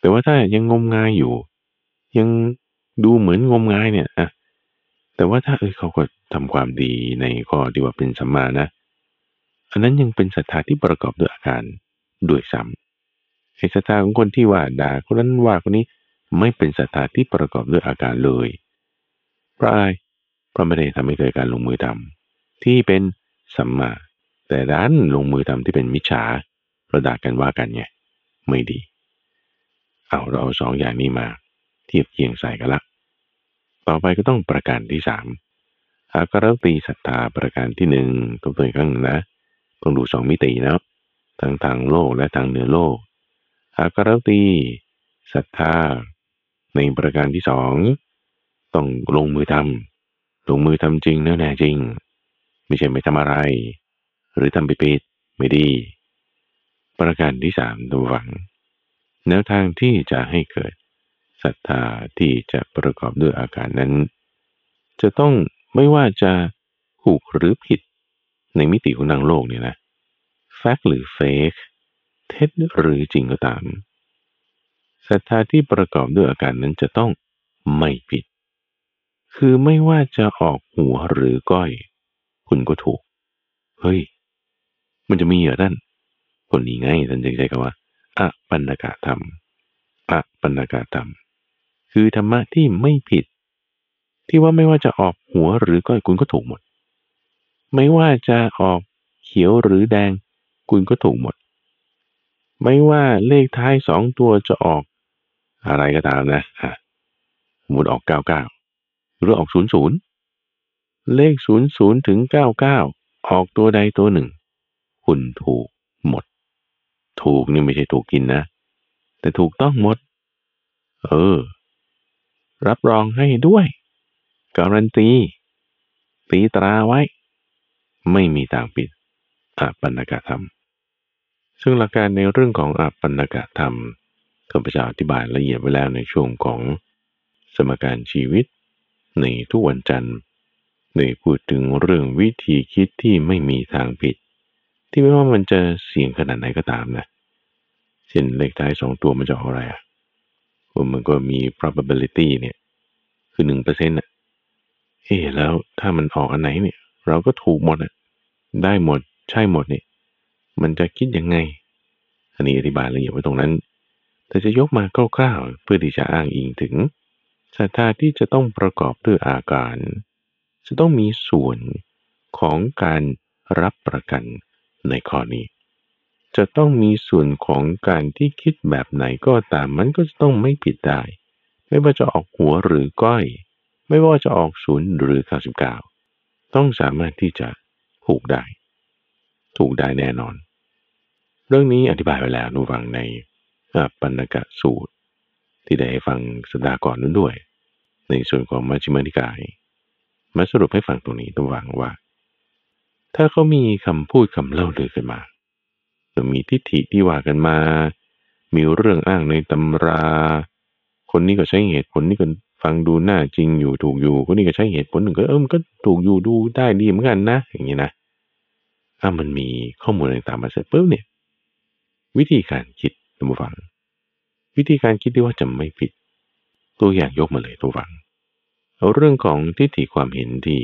แต่ว่าถ้ายังงมงายอยู่ ยังดูเหมือนงมงายเนี่ยอะแต่ว่าถ้าเออเขาก็ทำความดีในข้อที่ว่าเป็นสัมมานะ อันนั้นยังเป็นศรัทธาที่ประกอบด้วยอาการด้วยซ้ำไอ้ศรัทธาของคนที่ว่าด่าคนนั้นว่าคนนี้ไม่เป็นศรัทธาที่ประกอบด้วยอาการเลยเพราะอะไรเพราะไม่ได้ทำให้เกิดการลงมือทำที่เป็นสัมมา แต่ด้านลงมือทำที่เป็นมิจฉาประดากันว่ากันไงไม่ดี เอาเราเอาสองอย่างนี้มา เทียบเคียงใส่กันละต่อไปก็ต้องประการที่สามอาการตีศรัทธาประการที่หนึ่งตัวตัวข้างนะต้องดูสองมิตินะทั้งทางโลกและทางเหนือโลกอาการตีศรัทธาในประการที่สองต้องลงมือทำลงมือทำจริงแน่แน่จริง ไม่ใช่ไม่ทำอะไร หรือทำไปปิดไม่ดี ประการที่สามดูวัง แนวทางที่จะให้เกิดศรัทธาที่จะประกอบด้วยอาการนั้น จะต้องไม่ว่าจะถูกหรือผิดในมิติของนางโลกเนี่ยนะแฟกหรือเฟกเท็จหรือจริงก็ตามศรัทธาที่ประกอบด้วยอาการนั้นจะต้องไม่ผิด คือไม่ว่าจะออกหัวหรือก้อย คุณก็ถูก เฮ้ย มันจะมีเหรอท่านคนนี้ไงท่านจะใช้คำว่าอะปัญกาธรรมอะปัญกาธรรม คือธรรมะที่ไม่ผิด ที่ว่าไม่ว่าจะออกหัวหรือก้อยคุณก็ถูกหมด ไม่ว่าจะออกเขียวหรือแดงคุณก็ถูกหมด ไม่ว่าเลขท้ายสองตัวจะออก อะไรก็ตามนะฮะสมมติออกเก้าเก้าหรือออกศูนย์ศูนย์เลขศูนย์ศูนย์ถึงเก้าเก้าออกตัวใดตัวหนึ่ง คุณถูกหมด ถูกนี่ไม่ใช่ถูกกินนะ แต่ถูกต้องหมด เออ รับรองให้ด้วย การันตีตีตราไว้ ไม่มีทางปิดอาปันกธรรม ซึ่งหลักการในเรื่องของอาปันกธรรมข้าพเจ้าอธิบายละเอียดไว้แล้วในช่วงของสมการชีวิต ในทุกวันจันทร์ในพูดถึงเรื่องวิธีคิดที่ไม่มีทางผิด ที่ไม่ว่ามันจะเสี่ยงขนาดไหนก็ตามนะเช่นเลขท้ายสองตัวมันจะออกอะไรอะมันก็มี probability เนี่ย คือหนึ่งเปอร์เซ็นต์อะเฮ้แล้วถ้ามันออกอันไหนเนี่ย เราก็ถูกหมดอะได้หมดใช่หมดเนี่ย มันจะคิดยังไง อันนี้อธิบายละเอียดไว้ตรงนั้น แต่จะยกมาคร่าวๆเพื่อที่จะอ้างอิงถึงศรัทธาที่จะต้องประกอบด้วยอาการ จะต้องมีส่วนของการรับประกัน ในข้อนี้ จะต้องมีส่วนของการที่คิดแบบไหนก็ตามมันก็จะต้องไม่ผิดได้ ไม่ว่าจะออกหัวหรือก้อย ไม่ว่าจะออกศูนย์หรือ99ต้องสามารถที่จะถูกได้ ถูกได้แน่นอน เรื่องนี้อธิบายไปแล้วนูฟังในปัญกะสูตร ที่ได้ฟังสัปดาห์ก่อนนั้นด้วย ในส่วนของมัชฌิมานิกายมาสรุปให้ฟังตรงนี้ตัววังว่า ถ้าเขามีคำพูดคำเล่าเลยขึ้นมาหรือมีทิฏฐิที่ว่ากันมา มีเรื่องอ้างในตำรา คนนี้ก็ใช้เหตุผลนี่ก็ฟังดูหน้าจริงอยู่ถูกอยู่ คนนี้ก็ใช้เหตุผลหนึ่งก็เออมันก็ถูกอยู่ดูได้ดีเหมือนกันนะ อย่างนี้นะถ้ามันมีข้อมูลต่างๆมาเสร็จปุ๊บเนี่ย วิธีการคิดตัวฟัง วิธีการคิดที่ว่าจะไม่ผิด ตัวอย่างยกมาเลยตัวฟัง เอาเรื่องของทิฏฐิความเห็นที่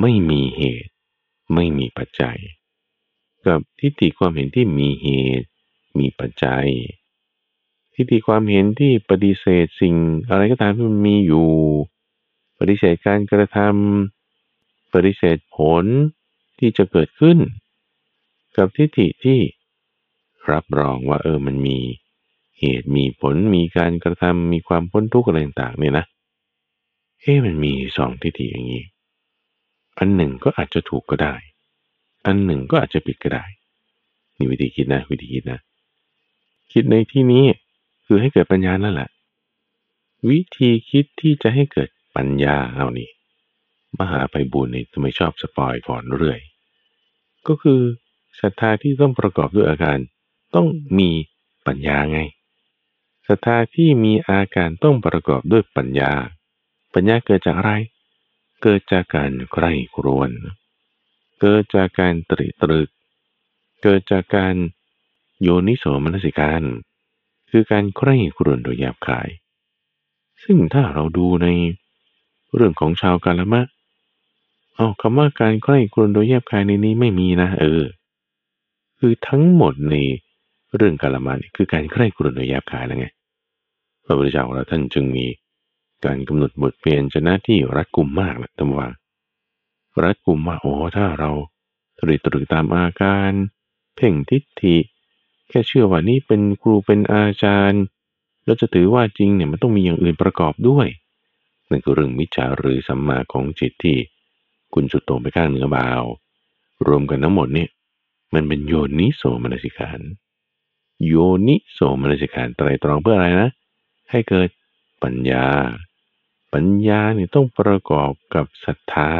ไม่มีเหตุ ไม่มีปัจจัย กับทิฏฐิความเห็นที่มีเหตุ มีปัจจัย ทิฏฐิความเห็นที่ปฏิเสธสิ่งอะไรก็ตามที่มันมีอยู่ ปฏิเสธการกระทำปฏิเสธผลที่จะเกิดขึ้น กับทิฏฐิที่รับรองว่าเออมันมีเหตุมีผลมีการกระทำมีความพ้นทุกข์อะไรต่างๆเนี่ยนะเฮ้มันมีสองทิฏฐิอย่างนี้ อันหนึ่งก็อาจจะถูกก็ได้ อันหนึ่งก็อาจจะผิดก็ได้ นี่วิธีคิดนะ วิธีคิดนะ คิดในที่นี้คือให้เกิดปัญญานั่นแหละ วิธีคิดที่จะให้เกิดปัญญาเอานี่มหาไปบุญนี่ทำไมชอบสปอยก่อนเรื่อย ก็คือศรัทธาที่ต้องประกอบด้วยอาการต้องมีปัญญาไงศรัทธาที่มีอาการต้องประกอบด้วยปัญญา ปัญญาเกิดจากอะไร เกิดจากการใคร่ครวญเกิดจากการตริตรึก เกิดจากการโยนิโสมนสิการ คือการใคร่ครวญโดยหยาบคาย ซึ่งถ้าเราดูในเรื่องของชาวกาลมะเอาคำว่าการใคร่ครวญโดยแยบคายในนี้ไม่มีนะ เออ คือทั้งหมดในเรื่องกาลมะนี่คือการใคร่ครวญโดยแยบคายแล้วไงพระพุทธเจ้าของเราท่านจึงมี การกำหนดบทเปลี่ยนชนะที่รัดกุมมากนะตั้งว่า รัดกุมว่าโอ้ถ้าเราตรีตรึกตามอาการ เพ่งทิฏฐิ แค่เชื่อว่านี่เป็นครูเป็นอาจารย์ แล้วจะถือว่าจริงเนี่ยมันต้องมีอย่างอื่นประกอบด้วยนั่นคือเรื่องมิจฉาหรือสัมมาของจิตที่ คุณจุดตรงไปข้างเหนือบาว รวมกันทั้งหมดเนี่ยมันเป็นโยนิโสมนสิการโยนิโสมนสิการไตรตรองเพื่ออะไรนะ ให้เกิดปัญญา ปัญญาเนี่ยต้องประกอบกับศรัทธา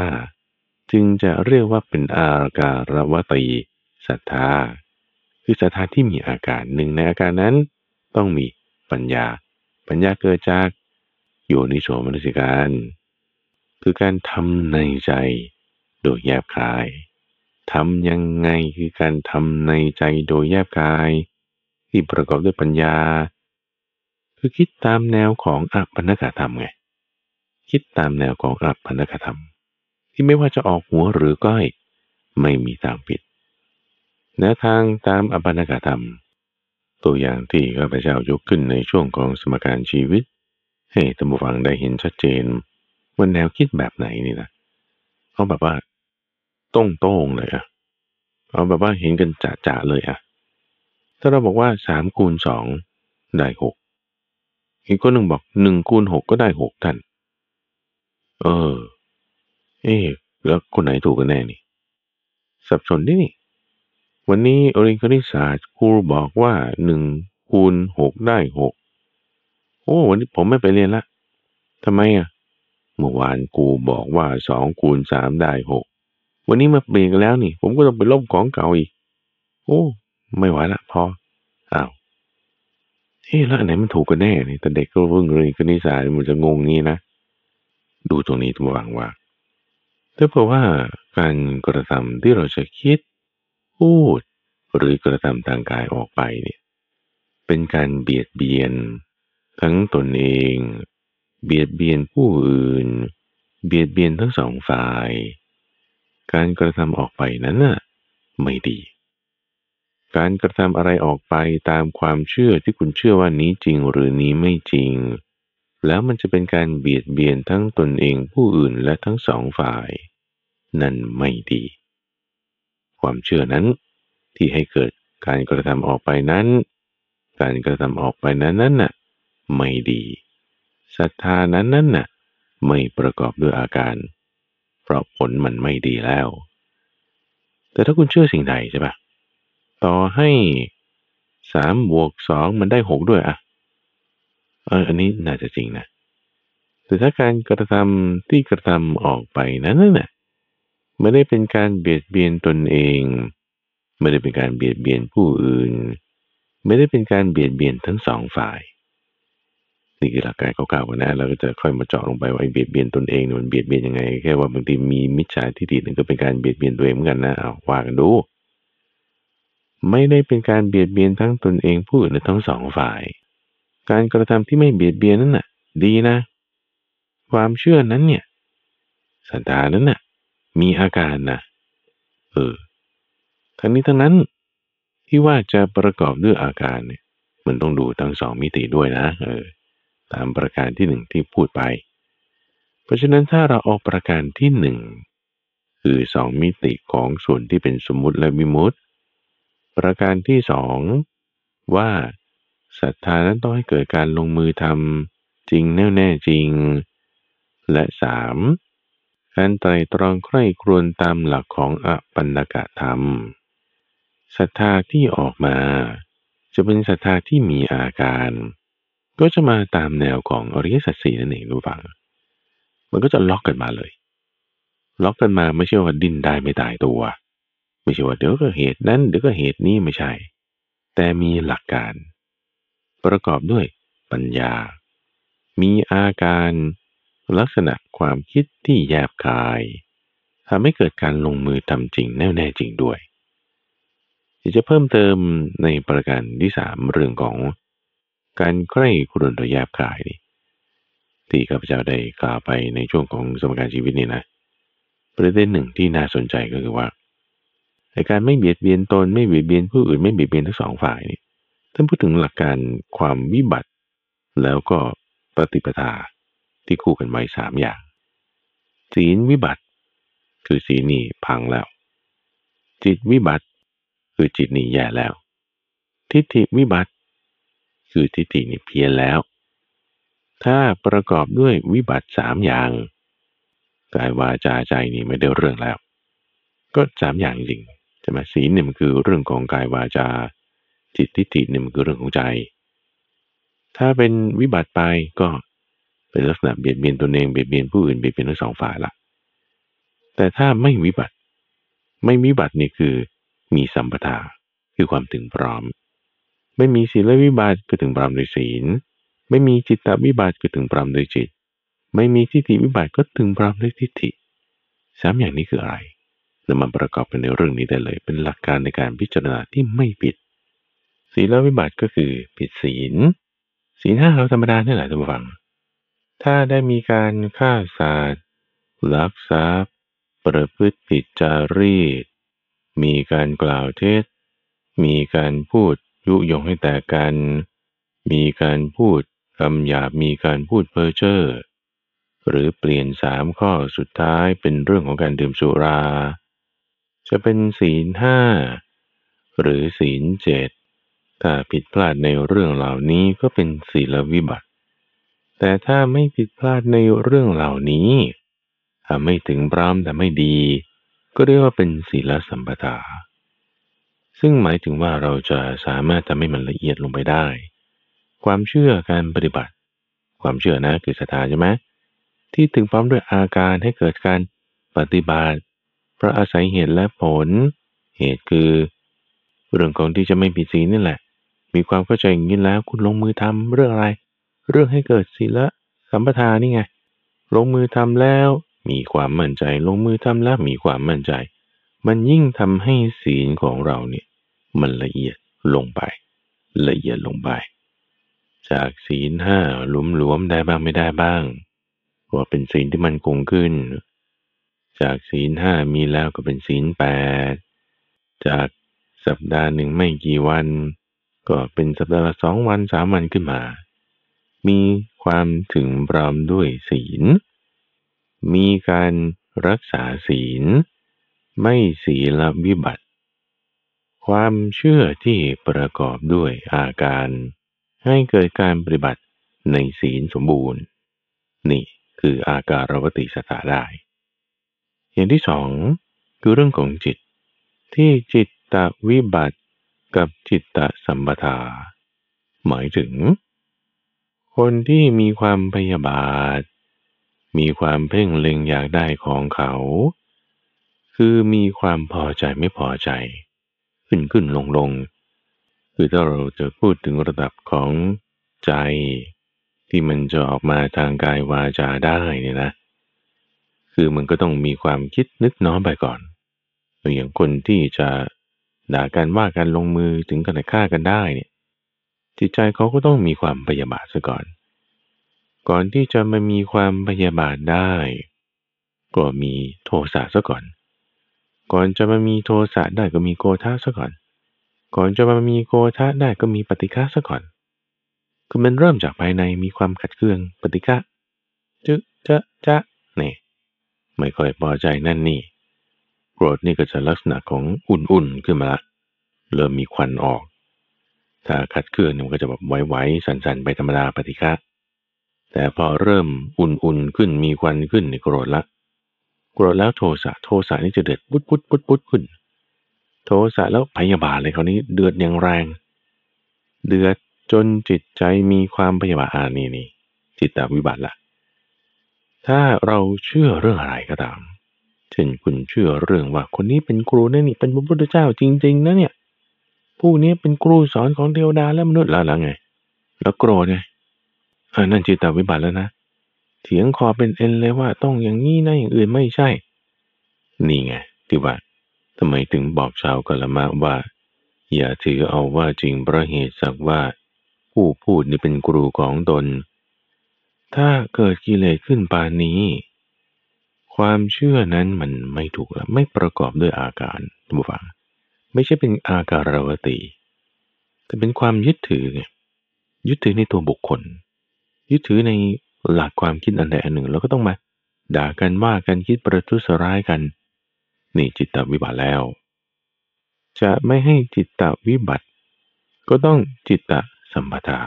จึงจะเรียกว่าเป็นอาการวตีศรัทธา คือศรัทธาที่มีอาการหนึ่งในอาการนั้นต้องมีปัญญา ปัญญาเกิดจากโยนิโสมนสิการ คือการทำในใจโดยแยบคายทำยังไงคือการทำในใจโดยแยบคาย ที่ประกอบด้วยปัญญา คือคิดตามแนวของอัปปนกธรรมไง คิดตามแนวของอัปปนกธรรม ที่ไม่ว่าจะออกหัวหรือก้อย ไม่มีทางผิดแนวทางตามอปันกธรรม ตัวอย่างที่ข้าพเจ้ายกขึ้นในช่วงของสมการชีวิต ให้ท่านผู้ฟังได้เห็นชัดเจนว่าแนวคิดแบบไหนนี่นะเอาแบบว่าต้งโต้งเลยอะเอาแบบว่าเห็นกันจะจะเลยอะถ้าเราบอกว่าสามคูณสองได้หกอีกคนหนึ่งบอกหนึ่งคูณหกก็ได้หกท่าน เออ เอ๊แล้วคนไหนถูกกันแน่นี่ สับสนดินี่ วันนี้เรียคณิตศาสตร์ครูบอกว่าหนึ่งคูณหกได้หกโอ้วันนี้ผมไม่ไปเรียนละทำไมอะ เมื่อวานครูบอกว่าสองคูณสามได้หกวันนี้มาเปลี่ยนกันแล้วนี่ ผมก็ต้องไปลบของเก่าอีก โอ้ ไม่ไหวละ พออ้าวเฮ้แล้วอันไหนมันถูกกันแน่นี่แต่เด็กก็เพิ่งเรียนคณิตศาสตร์มันจะงงงี้นะ ดูตรงนี้ตัววางว่าถ้าเพราะว่าการกระทำที่เราจะคิด พูด หรือกระทำทางกายออกไปเนี่ยเป็นการเบียดเบียน ทั้งตนเอง เบียดเบียนผู้อื่น เบียดเบียนทั้งสองฝ่าย การกระทำออกไปนั้นน่ะไม่ดี การกระทำอะไรออกไปตามความเชื่อที่คุณเชื่อว่านี้จริงหรือนี้ไม่จริง แล้วมันจะเป็นการเบียดเบียนทั้งตนเองผู้อื่นและทั้งสองฝ่าย นั่นไม่ดี ความเชื่อนั้นที่ให้เกิดการกระทำออกไปนั้น การกระทำออกไปนั้นนั้นน่ะไม่ดีศรัทธานั้นนั้นน่ะไม่ประกอบด้วยอาการ เพราะผลมันไม่ดีแล้ว แต่ถ้าคุณเชื่อสิ่งใดใช่ปะต่อให้สามบวกสองมันได้หกด้วยอะ อันนี้น่าจะจริงนะ แต่ถ้าการกระทำที่กระทำออกไปนั้นน่ะไม่ได้เป็นการเบียดเบียนตนเอง ไม่ได้เป็นการเบียดเบียนผู้อื่น ไม่ได้เป็นการเบียดเบียนทั้งสองฝ่าย นี่คือหลักการเก่าๆกันนะเราก็จะค่อยมาเจาะลงไปว่าเบียดเบียนตนเองมันเบียดเบียนยังไง แค่ว่าบางทีมีมิจฉาทิฏฐินึงก็เป็นการเบียดเบียนตัวเองเหมือนกันนะเอาว่ากันดูไม่ได้เป็นการเบียดเบียนทั้งตนเองผู้อื่นและทั้งสองฝ่าย การกระทำที่ไม่เบียดเบียนนั่นน่ะ ดีนะ ความเชื่อนั้นเนี่ยสันดานั้นน่ะ มีอาการนะเออทั้งนี้ทั้งนั้นที่ว่าจะประกอบด้วยอาการเนี่ย มันต้องดูทั้งสองมิติด้วยนะ เออ ตามประการที่หนึ่งที่พูดไป เพราะฉะนั้นถ้าเราเอาประการที่หนึ่งคือสองมิติของส่วนที่เป็นสมมุติและวิมุติประการที่สองว่า ศรัทธานั้นต้องให้เกิดการลงมือทำจริงแน่แน่จริง และสามการไตรตรองใคร่ครวญตามหลักของอปันนกะธรรมศรัทธาที่ออกมา จะเป็นศรัทธาที่มีอาการ ก็จะมาตามแนวของอริยสัจสี่นั่นเองรู้ฟัง มันก็จะล็อกกันมาเลย ล็อกกันมาไม่ใช่ว่าดิ้นได้ไม่ตายตัว ไม่ใช่ว่าเดี๋ยวก็เหตุนั้นเดี๋ยวก็เหตุนี้ไม่ใช่ แต่มีหลักการ ประกอบด้วยปัญญา มีอาการลักษณะความคิดที่แยบคายทำให้เกิดการลงมือทำจริงแน่แน่จริงด้วยจะเพิ่มเติมในประการที่สามเรื่องของการใกล้ครุนโดยแยบคายนี่ที่ข้าพเจ้าได้กล่าวไปในช่วงของสมการชีวิตนี่นะ ประเด็นหนึ่งที่น่าสนใจก็คือว่าในการไม่เบียดเบียนตนไม่เบียดเบียนผู้อื่นไม่เบียดเบียนทั้งสองฝ่ายนี่ ท่านพูดถึงหลักการความวิบัติ แล้วก็ปฏิปทาที่คู่กันไว้สามอย่าง ศีลวิบัติ คือศีลนี่พังแล้ว จิตวิบัติ คือจิตนี่แย่แล้ว ทิฏฐิวิบัติ คือทิฏฐินี่เพี้ยนแล้ว ถ้าประกอบด้วยวิบัติสามอย่างกายวาจาใจนี่ไม่ได้เรื่องแล้ว ก็สามอย่างจริงใช่ไหมศีลเนี่ยมันคือเรื่องของกายวาจา จิตทิฏฐิเนี่ยมันคือเรื่องของใจ ถ้าเป็นวิบัติไปก็เป็นลักษณะเบียดเบียนตนเองเบียดเบียนผู้อื่นเบียดเบียนทั้งสองฝ่ายละแต่ถ้าไม่วิบัติ ไม่วิบัตินี่คือมีสัมปทาคือความถึงพร้อม ไม่มีศีลวิบัติก็ถึงปรามโดยศีล ไม่มีจิตตวิบัติก็ถึงปรามโดยจิต ไม่มีทิฏฐิวิบัติก็ถึงปรามโดยทิฏฐิสามอย่างนี้คืออะไรเรามาประกอบกันในเรื่องนี้ได้เลย เป็นหลักการในการพิจารณาที่ไม่ผิด ศีลวิบัติก็คือผิดศีล ศีลห้าเราธรรมดานี่แหละท่านผู้ฟัง ถ้าได้มีการฆ่าสัตว์ลักทรัพย์ ประพฤติผิดจารีต มีการกล่าวเท็จ มีการพูดยุยงให้แต่กัน มีการพูดคำหยาบมีการพูดเพ้อเจ้อหรือเปลี่ยนสามข้อสุดท้ายเป็นเรื่องของการดื่มสุรา จะเป็นศีลห้าหรือศีลเจ็ด ถ้าผิดพลาดในเรื่องเหล่านี้ก็เป็นศีลวิบัติ แต่ถ้าไม่ผิดพลาดในเรื่องเหล่านี้ถ้าไม่ถึงพร้อมแต่ไม่ดี ก็เรียกว่าเป็นศีลสัมปทา ซึ่งหมายถึงว่าเราจะสามารถทำให้มันละเอียดลงไปได้ ความเชื่อการปฏิบัติ ความเชื่อนะคือศรัทธาใช่ไหมที่ถึงพร้อมด้วยอาการให้เกิดการปฏิบัติเพราะอาศัยเหตุและผล เหตุคือ เรื่องของที่จะไม่ผิดศีลนี่แหละ มีความเข้าใจอย่างนี้แล้ว คุณลงมือทำเรื่องอะไร เรื่องให้เกิดศีลสัมปทานี่ไง ลงมือทำแล้ว มีความมั่นใจ ลงมือทำแล้วมีความมั่นใจ มันยิ่งทำให้ศีลของเราเนี่ยมันละเอียดลงไป ละเอียดลงไป จากศีลห้าหลุมหลวมได้บ้างไม่ได้บ้างว่าเป็นศีลที่มันคงขึ้น จากศีลห้ามีแล้วก็เป็นศีลแปดจากสัปดาห์หนึ่งไม่กี่วัน ก็เป็นสัปดาห์ละสองวันสามวันขึ้นมา มีความถึงพร้อมด้วยศีล มีการรักษาศีล ไม่ศีลวิบัติ ความเชื่อที่ประกอบด้วยอาการ ให้เกิดการปฏิบัติในศีลสมบูรณ์ นี่คืออาการวติสถาได้ อย่างที่สองคือเรื่องของจิต ที่จิตตวิบัติ กับจิตตสัมปทา หมายถึง คนที่มีความพยาบาท มีความเพ่งเล็งอยากได้ของเขา คือมีความพอใจไม่พอใจ ขึ้นขึ้นลงลงคือถ้าเราจะพูดถึงระดับของใจ ที่มันจะออกมาทางกายวาจาได้เนี่ยนะ คือมันก็ต้องมีความคิดนึกน้อมไปก่อน อย่างคนที่จะ ด่ากันว่ากันลงมือถึงกันฆ่ากันได้เนี่ย จิตใจเขาก็ต้องมีความพยาบาทซะก่อน ก่อนที่จะมามีความพยาบาทได้ ก็มีโทสะซะก่อน ก่อนจะมามีโทสะได้ก็มีโกธาซะก่อน ก่อนจะมามีโกธาได้ก็มีปฏิฆาซะก่อน คือมันเริ่มจากภายในมีความขัดเคืองปฏิฆะจึจะจะเนี่ยไม่ค่อยพอใจนั่นนี่ กรธนี่ก็จะลักษณะของอุ่นๆขึ้นมาละ เริ่มมีควันออก ถ้าขัดเกลือนมันก็จะแบบไหวๆสั่นๆ ไปธรรมดาปฏิฆะแต่พอเริ่มอุ่นๆขึ้นมีควันขึ้นในโกรธละโกรธแล้วโทสะโทสะนี่จะเดือดปุ๊ดปุ๊ดปุ๊ดปุ๊ดขึ้น โทสะแล้วพยาบาทเลยคราวนี้เดือดอย่างแรง เดือดจนจิตใจมีความพยาบาทอานี่นี่จิตตวิบัติละถ้าเราเชื่อเรื่องอะไรก็ตาม เช่นคุณเชื่อเรื่องว่าคนนี้เป็นครูนั่นนี่เป็นพระพุทธเจ้าจริง ๆ นะเนี่ย ผู้นี้เป็นครูสอนของเทวดาและมนุษย์แล้วไง แล้วโกรธไงอันนั่นจิตวิบัติแล้วนะเถียงคอเป็นเอ็นเลยว่าต้องอย่างนี้นะอย่างอื่นไม่ใช่ นี่ไงที่ว่าทำไมถึงบอกชาวกะละมะว่า อย่าถือเอาว่าจริงประเหตุสักว่า ผู้พูดนี่เป็นครูของตน ถ้าเกิดกิเลสขึ้นปานนี้ ความเชื่อนั้นมันไม่ถูกแล้วไม่ประกอบด้วยอาการท่านผู้ฟัง ไม่ใช่เป็นอาการวติ แต่เป็นความยึดถือไงยึดถือในตัวบุคคล ยึดถือในหลักความคิดอันใดอันหนึ่ง แล้วก็ต้องมา ด่ากันว่ากันคิดประทุษร้ายกัน นี่จิตตวิบัติแล้ว จะไม่ให้จิตตวิบัติ ก็ต้องจิตตสัมปทา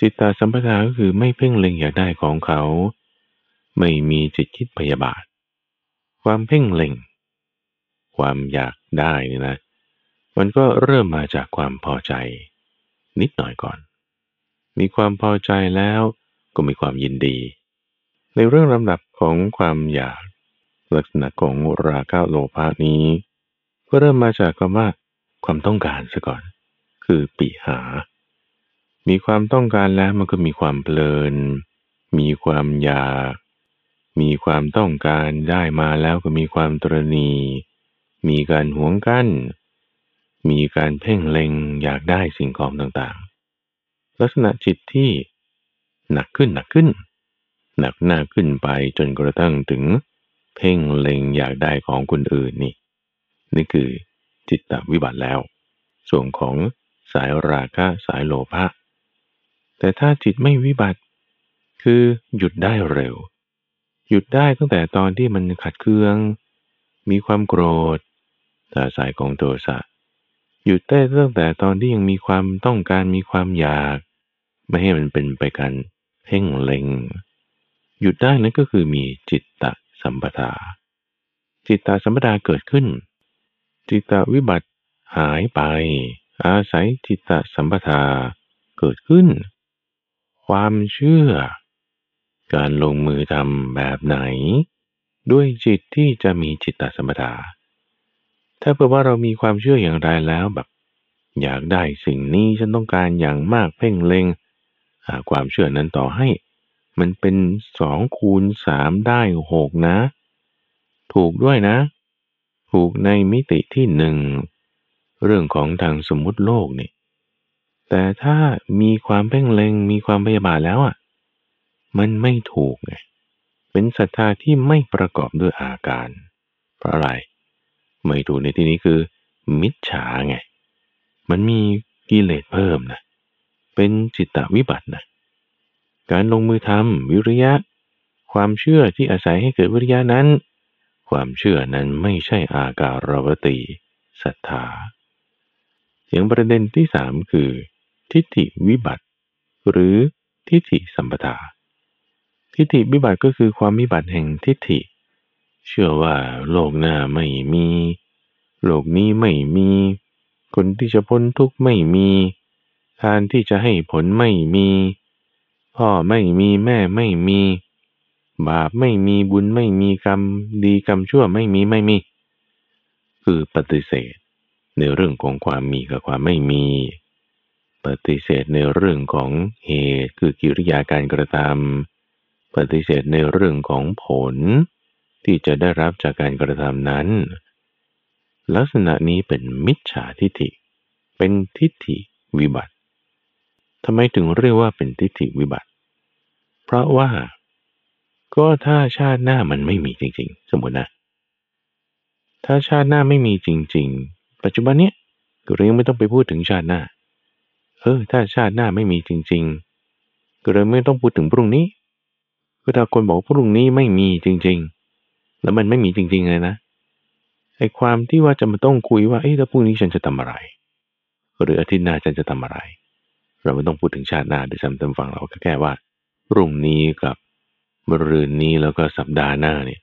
จิตตสัมปทาก็คือไม่เพ่งเล็งอยากได้ของเขา ไม่มีจิตคิดพยาบาท ความเพ่งเล็ง ความอยากได้นี่นะ มันก็เริ่มมาจากความพอใจ นิดหน่อยก่อน มีความพอใจแล้วก็มีความยินดี ในเรื่องลำดับของความอยากลักษณะของราคะโลภะนี้ ก็เริ่มมาจากคำว่า ความต้องการซะก่อน คือปิหา มีความต้องการแล้วมันก็มีความเพลิน มีความอยาก มีความต้องการได้มาแล้วก็มีความตรณี มีการหวงกัน้น มีการเพ่งเล็งอยากได้สิ่งของต่างๆ ลักษณะจิตที่หนักขึ้นหนักขึ้น หนักหน้าขึ้นไปจนกระทั่งถึง เพ่งเล็งอยากได้ของคนอื่นนี่ นี่คือจิตตวิบัติแล้ว ส่วนของสายราคะสายโลภะแต่ถ้าจิตไม่วิบัติ คือหยุดได้เร็ว หยุดได้ตั้งแต่ตอนที่มันขัดเคือง มีความโกรธตาสายของโทสะหยุดได้ตั้งแต่ตอนที่ยังมีความต้องการมีความอยาก ไม่ให้มันเป็นไปกันเพ่งเล็ง หยุดได้นั่นก็คือมีจิตตะสัมปทา จิตตะสัมปทาเกิดขึ้น จิตตะวิบัติหายไป อาศัยจิตตะสัมปทาเกิดขึ้น ความเชื่อ การลงมือทำแบบไหน ด้วยจิตที่จะมีจิตตสมถะถ้าเผื่อว่าเรามีความเชื่ออย่างไรแล้วแบบ อยากได้สิ่งนี้ฉันต้องการอย่างมากเพ่งเล็งความเชื่อนั้นต่อให้ มันเป็นสองคูณสามได้หกนะ ถูกด้วยนะ ถูกในมิติที่หนึ่งเรื่องของทางสมมุติโลกนี่แต่ถ้ามีความเพ่งเล็งมีความพยาบาทแล้วอะ มันไม่ถูกไงเป็นศรัทธาที่ไม่ประกอบด้วยอาการ เพราะอะไร ไม่ถูกในที่นี้คือ มิจฉาไง มันมีกิเลสเพิ่มนะ เป็นจิตตวิบัตินะ การลงมือทำวิริยะ ความเชื่อที่อาศัยให้เกิดวิริยะนั้น ความเชื่อนั้นไม่ใช่อาการวติศรัทธาอย่างประเด็นที่สามคือ ทิฏฐิวิบัติ หรือทิฏฐิสัมปทา ทิฏฐิวิบัติก็คือความวิบัติแห่งทิฏฐิ เชื่อว่าโลกหน้าไม่มี โลกนี้ไม่มี คนที่จะพ้นทุกข์ไม่มีทานที่จะให้ผลไม่มี พ่อไม่มีแม่ไม่มี บาปไม่มีบุญไม่มีกรรม ดีกรรมชั่วไม่มีไม่มี คือปฏิเสธในเรื่องของความมีกับความไม่มี ปฏิเสธในเรื่องของเหตุคือกิริยาการกระทำ ปฏิเสธในเรื่องของผลที่จะได้รับจากการกระทำนั้น ลักษณะนี้เป็นมิจฉาทิฏฐิ เป็นทิฏฐิวิบัติทำไมถึงเรียกว่าเป็นทิฏฐิวิบัติ เพราะว่าก็ถ้าชาติหน้ามันไม่มีจริง ๆ สมมตินะ ถ้าชาติหน้าไม่มีจริง ๆ ปัจจุบันเนี้ยก็เรียงไม่ต้องไปพูดถึงชาติหน้า เออ ถ้าชาติหน้าไม่มีจริง ๆ ก็เลยไม่ต้องพูดถึงพรุ่งนี้ ก็ถ้าคนบอกพรุ่งนี้ไม่มีจริง ๆ แล้วมันไม่มีจริง ๆ เลยนะไอ้ความที่ว่าจะมาต้องคุยว่าเอ้ยแล้วพรุ่งนี้ฉันจะทำอะไร หรืออาทิตย์หน้าฉันจะทำอะไร เราไม่ต้องพูดถึงชาติหน้าด้วยซ้ำตามฟังเราแค่ว่าพรุ่งนี้กับบรืนนี้แล้วก็สัปดาห์หน้าเนี่ย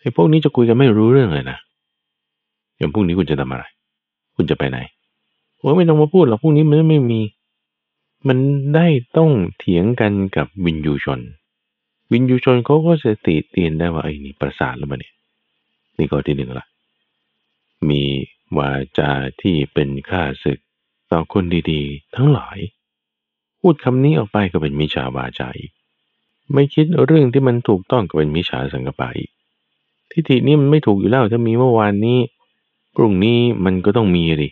ไอ้พวกนี้จะคุยกันไม่รู้เรื่องเลยนะอย่างพรุ่งนี้คุณจะทำอะไร คุณจะไปไหนโอ้ไม่ต้องมาพูดหรอกพรุ่งนี้มันไม่มี มันได้ต้องเถียงกันกับวินยูชน วินยูชนเขาก็จะติเตียนได้ว่าไอ้นี่ประสาทแล้วมาเนี่ยนี่ก็ที่หนึ่งละมีวาจาที่เป็นค่าศึกต่อคนดีๆ ทั้งหลาย พูดคำนี้ออกไปก็เป็นมิจฉาวาจาอีกไม่คิดเรื่องที่มันถูกต้องก็เป็นมิจฉาสังกปะอีกทิฏฐินี้มันไม่ถูกอยู่แล้วถ้ามีเมื่อวานนี้พรุ่งนี้มันก็ต้องมีดิ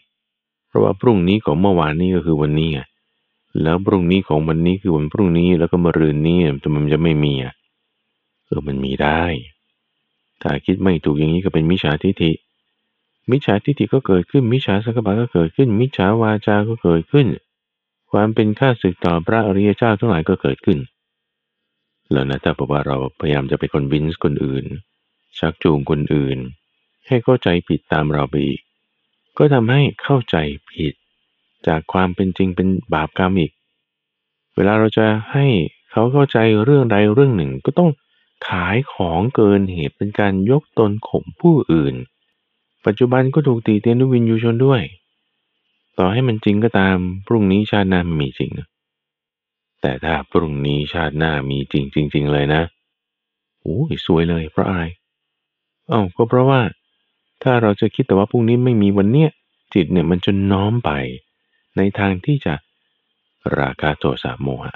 เพราะว่าพรุ่งนี้ของเมื่อวานนี้ก็คือวันนี้ไง แล้วพรุ่งนี้ของวันนี้คือวันพรุ่งนี้แล้วก็มะรืนนี้จะมันจะไม่มีอะเออมันมีได้ ถ้าคิดไม่ถูกอย่างนี้ก็เป็นมิจฉาทิฏฐิ มิจฉาทิฏฐิก็เกิดขึ้น มิจฉาสังกปะก็เกิดขึ้น มิจฉาวาจาก็เกิดขึ้น ความเป็นข้าศึกต่อพระอริยเจ้าทั้งหลายก็เกิดขึ้น แล้วนะถ้าบอกว่าเราพยายามจะไปคอนวินส์คนอื่น ชักจูงคนอื่น ให้เข้าใจผิดตามเราไปอีก ก็ทำให้เข้าใจผิด จากความเป็นจริงเป็นบาปกรรมอีก เวลาเราจะให้เขาเข้าใจเรื่องใดเรื่องหนึ่งก็ต้องขายของเกินเหตุเป็นการยกตนข่มผู้อื่น ปัจจุบันก็ถูกตีเตียนด้วยวินยูชนด้วย ต่อให้มันจริงก็ตามพรุ่งนี้ชาติหน้ามีจริง แต่ถ้าพรุ่งนี้ชาติหน้ามีจริงจริง ๆ เลยนะโอ้ยสวยเลย เพราะอะไรอ้าวก็เพราะว่า ถ้าเราจะคิดแต่ว่าพรุ่งนี้ไม่มีวันเนี้ยจิตเนี่ยมันจะน้อมไป ในทางที่จะราคาโทสะโมหะ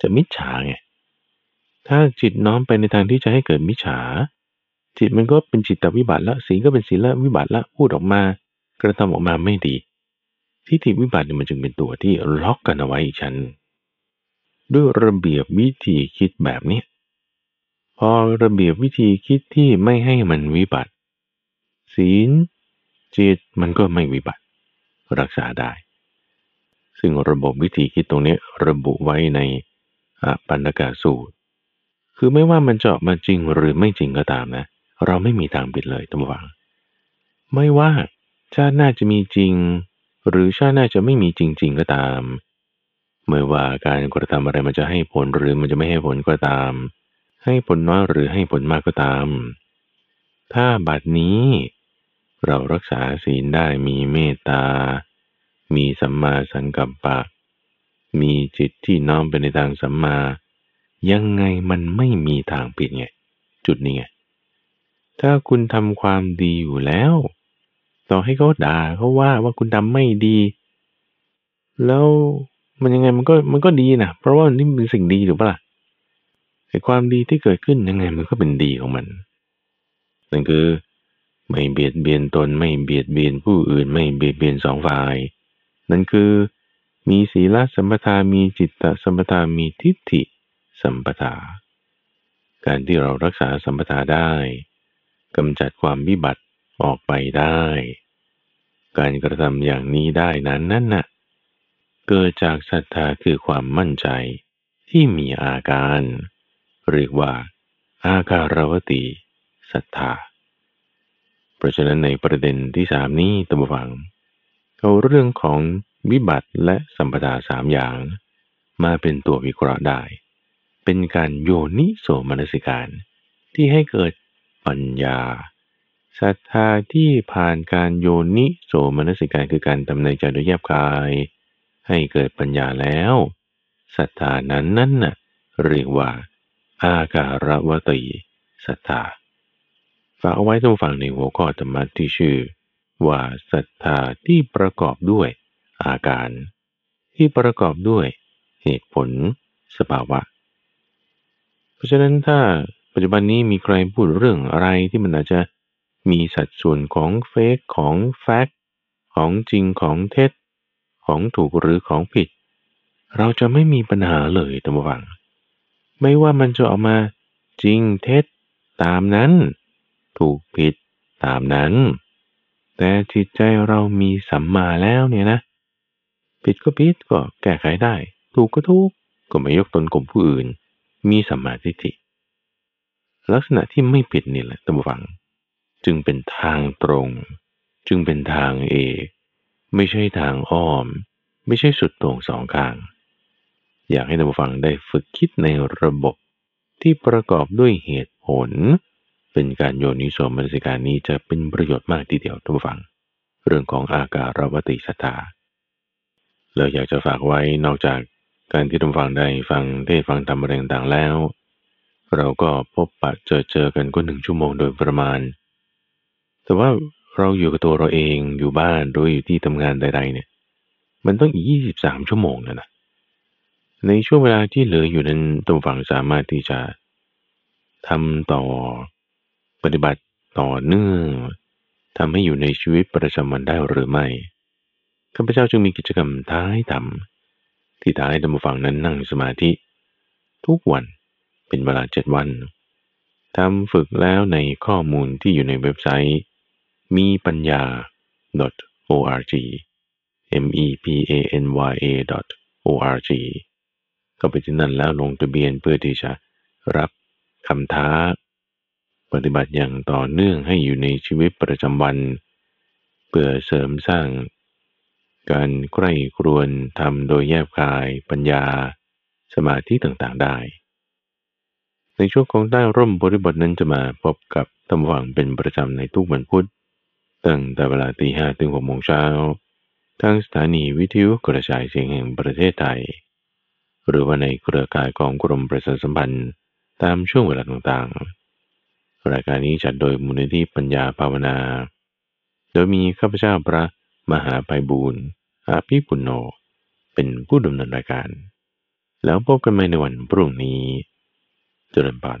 จะมิจฉาไงถ้าจิตน้อมไปในทางที่จะให้เกิดมิจฉา จิตมันก็เป็นจิตตวิบัติละสีลก็เป็นศีลวิบัติละพูดออกมากระทำออกมาไม่ดีทิฏฐิวิบัติมันจึงเป็นตัวที่ล็อกกันเอาไว้อีกชั้นด้วยระเบียบวิธีคิดแบบนี้พอระเบียบวิธีคิดที่ไม่ให้มันวิบัติ ศีลจิตมันก็ไม่วิบัติ รักษาได้ ซึ่งระบบวิธีคิดตรงนี้ระบุไว้ในปัญกาสูตร คือไม่ว่ามันจะมาจริงหรือไม่จริงก็ตามนะ เราไม่มีทางปิดเลยตั้งวังไม่ว่าชาติหน้าจะมีจริง หรือชาติหน้าจะไม่มีจริง ๆ ก็ตามไม่ว่าการกระทำอะไรมันจะให้ผลหรือมันจะไม่ให้ผลก็ตาม ให้ผลน้อยหรือให้ผลมากก็ตาม ถ้าบัดนี้ เรารักษาศีลได้มีเมตตา มีสัมมาสังกัปปะ มีจิตที่น้อมไปในทางสัมมา ยังไงมันไม่มีทางปิดไง จุดนี้ไง ถ้าคุณทำความดีอยู่แล้ว ต่อให้เขาด่าเขาว่าว่าคุณทำไม่ดี แล้วมันยังไงมันก็มันก็ดีนะเพราะว่านี่เป็นสิ่งดีถูกปะล่ะไอ้ความดีที่เกิดขึ้นยังไงมันก็เป็นดีของมันนั่นคือไม่เบียดเบียนตนไม่เบียดเบียนผู้อื่นไม่เบียดเบียนสองฝ่าย นั่นคือมีศีลสัมปทา มีจิตตสัมปทา มีทิฏฐิสัมปทา การที่เรารักษาสัมปทาได้กำจัดความวิบัติออกไปได้ การกระทำอย่างนี้ได้นั้นนั่นน่ะ เกิดจากศรัทธาคือความมั่นใจที่มีอาการ เรียกว่า อาการวติศรัทธา เพราะฉะนั้นในประเด็นที่สามนี้ตัมฟัง เอาเรื่องของวิบัติและสัมปทาสามอย่าง มาเป็นตัววิเคราะห์ได้ เป็นการโยนิโสมนสิการ ที่ให้เกิดปัญญาศรัทธาที่ผ่านการโยนิโสมนสิการคือการดำเนินใจโดยแยบกาย ให้เกิดปัญญาแล้วศรัทธานั้นนั่นน่ะเรียกว่า อาการวตีศรัทธาฝากเอาไว้ต้องฟังในหัวข้อธรรมะที่ชื่อ ว่าศรัทธาที่ประกอบด้วยอาการ ที่ประกอบด้วยเหตุผลสภาวะ เพราะฉะนั้นถ้าปัจจุบันนี้มีใครพูดเรื่องอะไรที่มันอาจจะมีสัดส่วนของเฟกของแฟกของจริงของเท็จ ของถูกหรือของผิด เราจะไม่มีปัญหาเลยตัมวัง ไม่ว่ามันจะออกมาจริงเท็จ ตามนั้น ถูกผิดตามนั้น แต่จิตใจเรามีสัมมาแล้วเนี่ยนะ ผิดก็ผิดก็แก้ไขได้ ถูกก็ถูกก็ไม่ยกตนกลมผู้อื่น มีสัมมาทิฏฐิลักษณะที่ไม่ผิดนี่แหละตัมวัง จึงเป็นทางตรง จึงเป็นทางเอกไม่ใช่ทางอ้อม ไม่ใช่สุดตรงสองข้าง อยากให้ท่านผู้ฟังได้ฝึกคิดในระบบที่ประกอบด้วยเหตุผล เป็นการโยนิโสมนสิการนี้จะเป็นประโยชน์มากทีเดียวท่านผู้ฟัง เรื่องของอาการวติสัตาเราอยากจะฝากไว้นอกจากการที่ท่านฟังได้ฟังเทศฟังธรรมอะไรต่างแล้ว เราก็พบปะเจอเจอกันก็หนึ่งชั่วโมงโดยประมาณ แต่ว่าเราอยู่กับตัวเราเองอยู่บ้านหรืออยู่ที่ทำงานใด ๆ เนี่ย มันต้องอีกยี่สิบสามชั่วโมงนะนะในช่วงเวลาที่เหลืออยู่นั้นตรงฝั่งสามารถที่จะทำต่อ ปฏิบัติต่อเนื่องทำให้อยู่ในชีวิตประจำวันได้หรือไม่ข้าพเจ้าจึงมีกิจกรรมท้ายทำที่ท้ายธรรมฟังนั้นนั่งสมาธิ ทุกวันเป็นเวลาเจ็ดวันทำฝึกแล้วในข้อมูลที่อยู่ในเว็บไซต์ มีปัญญา .org m e p a n y a .org ก็ไปที่นั่นแล้วลงทะเบียนเพื่อที่จะรับคำท้า ปฏิบัติอย่างต่อเนื่องให้อยู่ในชีวิตประจำวัน เพื่อเสริมสร้าง การใกล้ครวนทำโดยแยบคาย ปัญญา สมาธิต่างๆได้ ในช่วงของใต้ร่มบริบทนั้นจะมาพบกับตำวังเป็นประจำในทุกวันพุธตั้งแต่เวลาตีห้ถึงหกโมงเช้าทางสถานีวิทยุกระจายเสียงแห่งประเทศไทย หรือว่าในเครือข่ายของกรมประชาสัมพันธ์ตามช่วงเวลาต่างๆ รายการนี้จัดโดยมูลนิธิปัญญาภาวนา โดยมีข้าพเจ้าพระมหาไพบูรณ์อาภิปุณโญเป็นผู้ดำเนินรายการ แล้วพบกันใหม่ในวันพรุ่งนี้ เจริญพร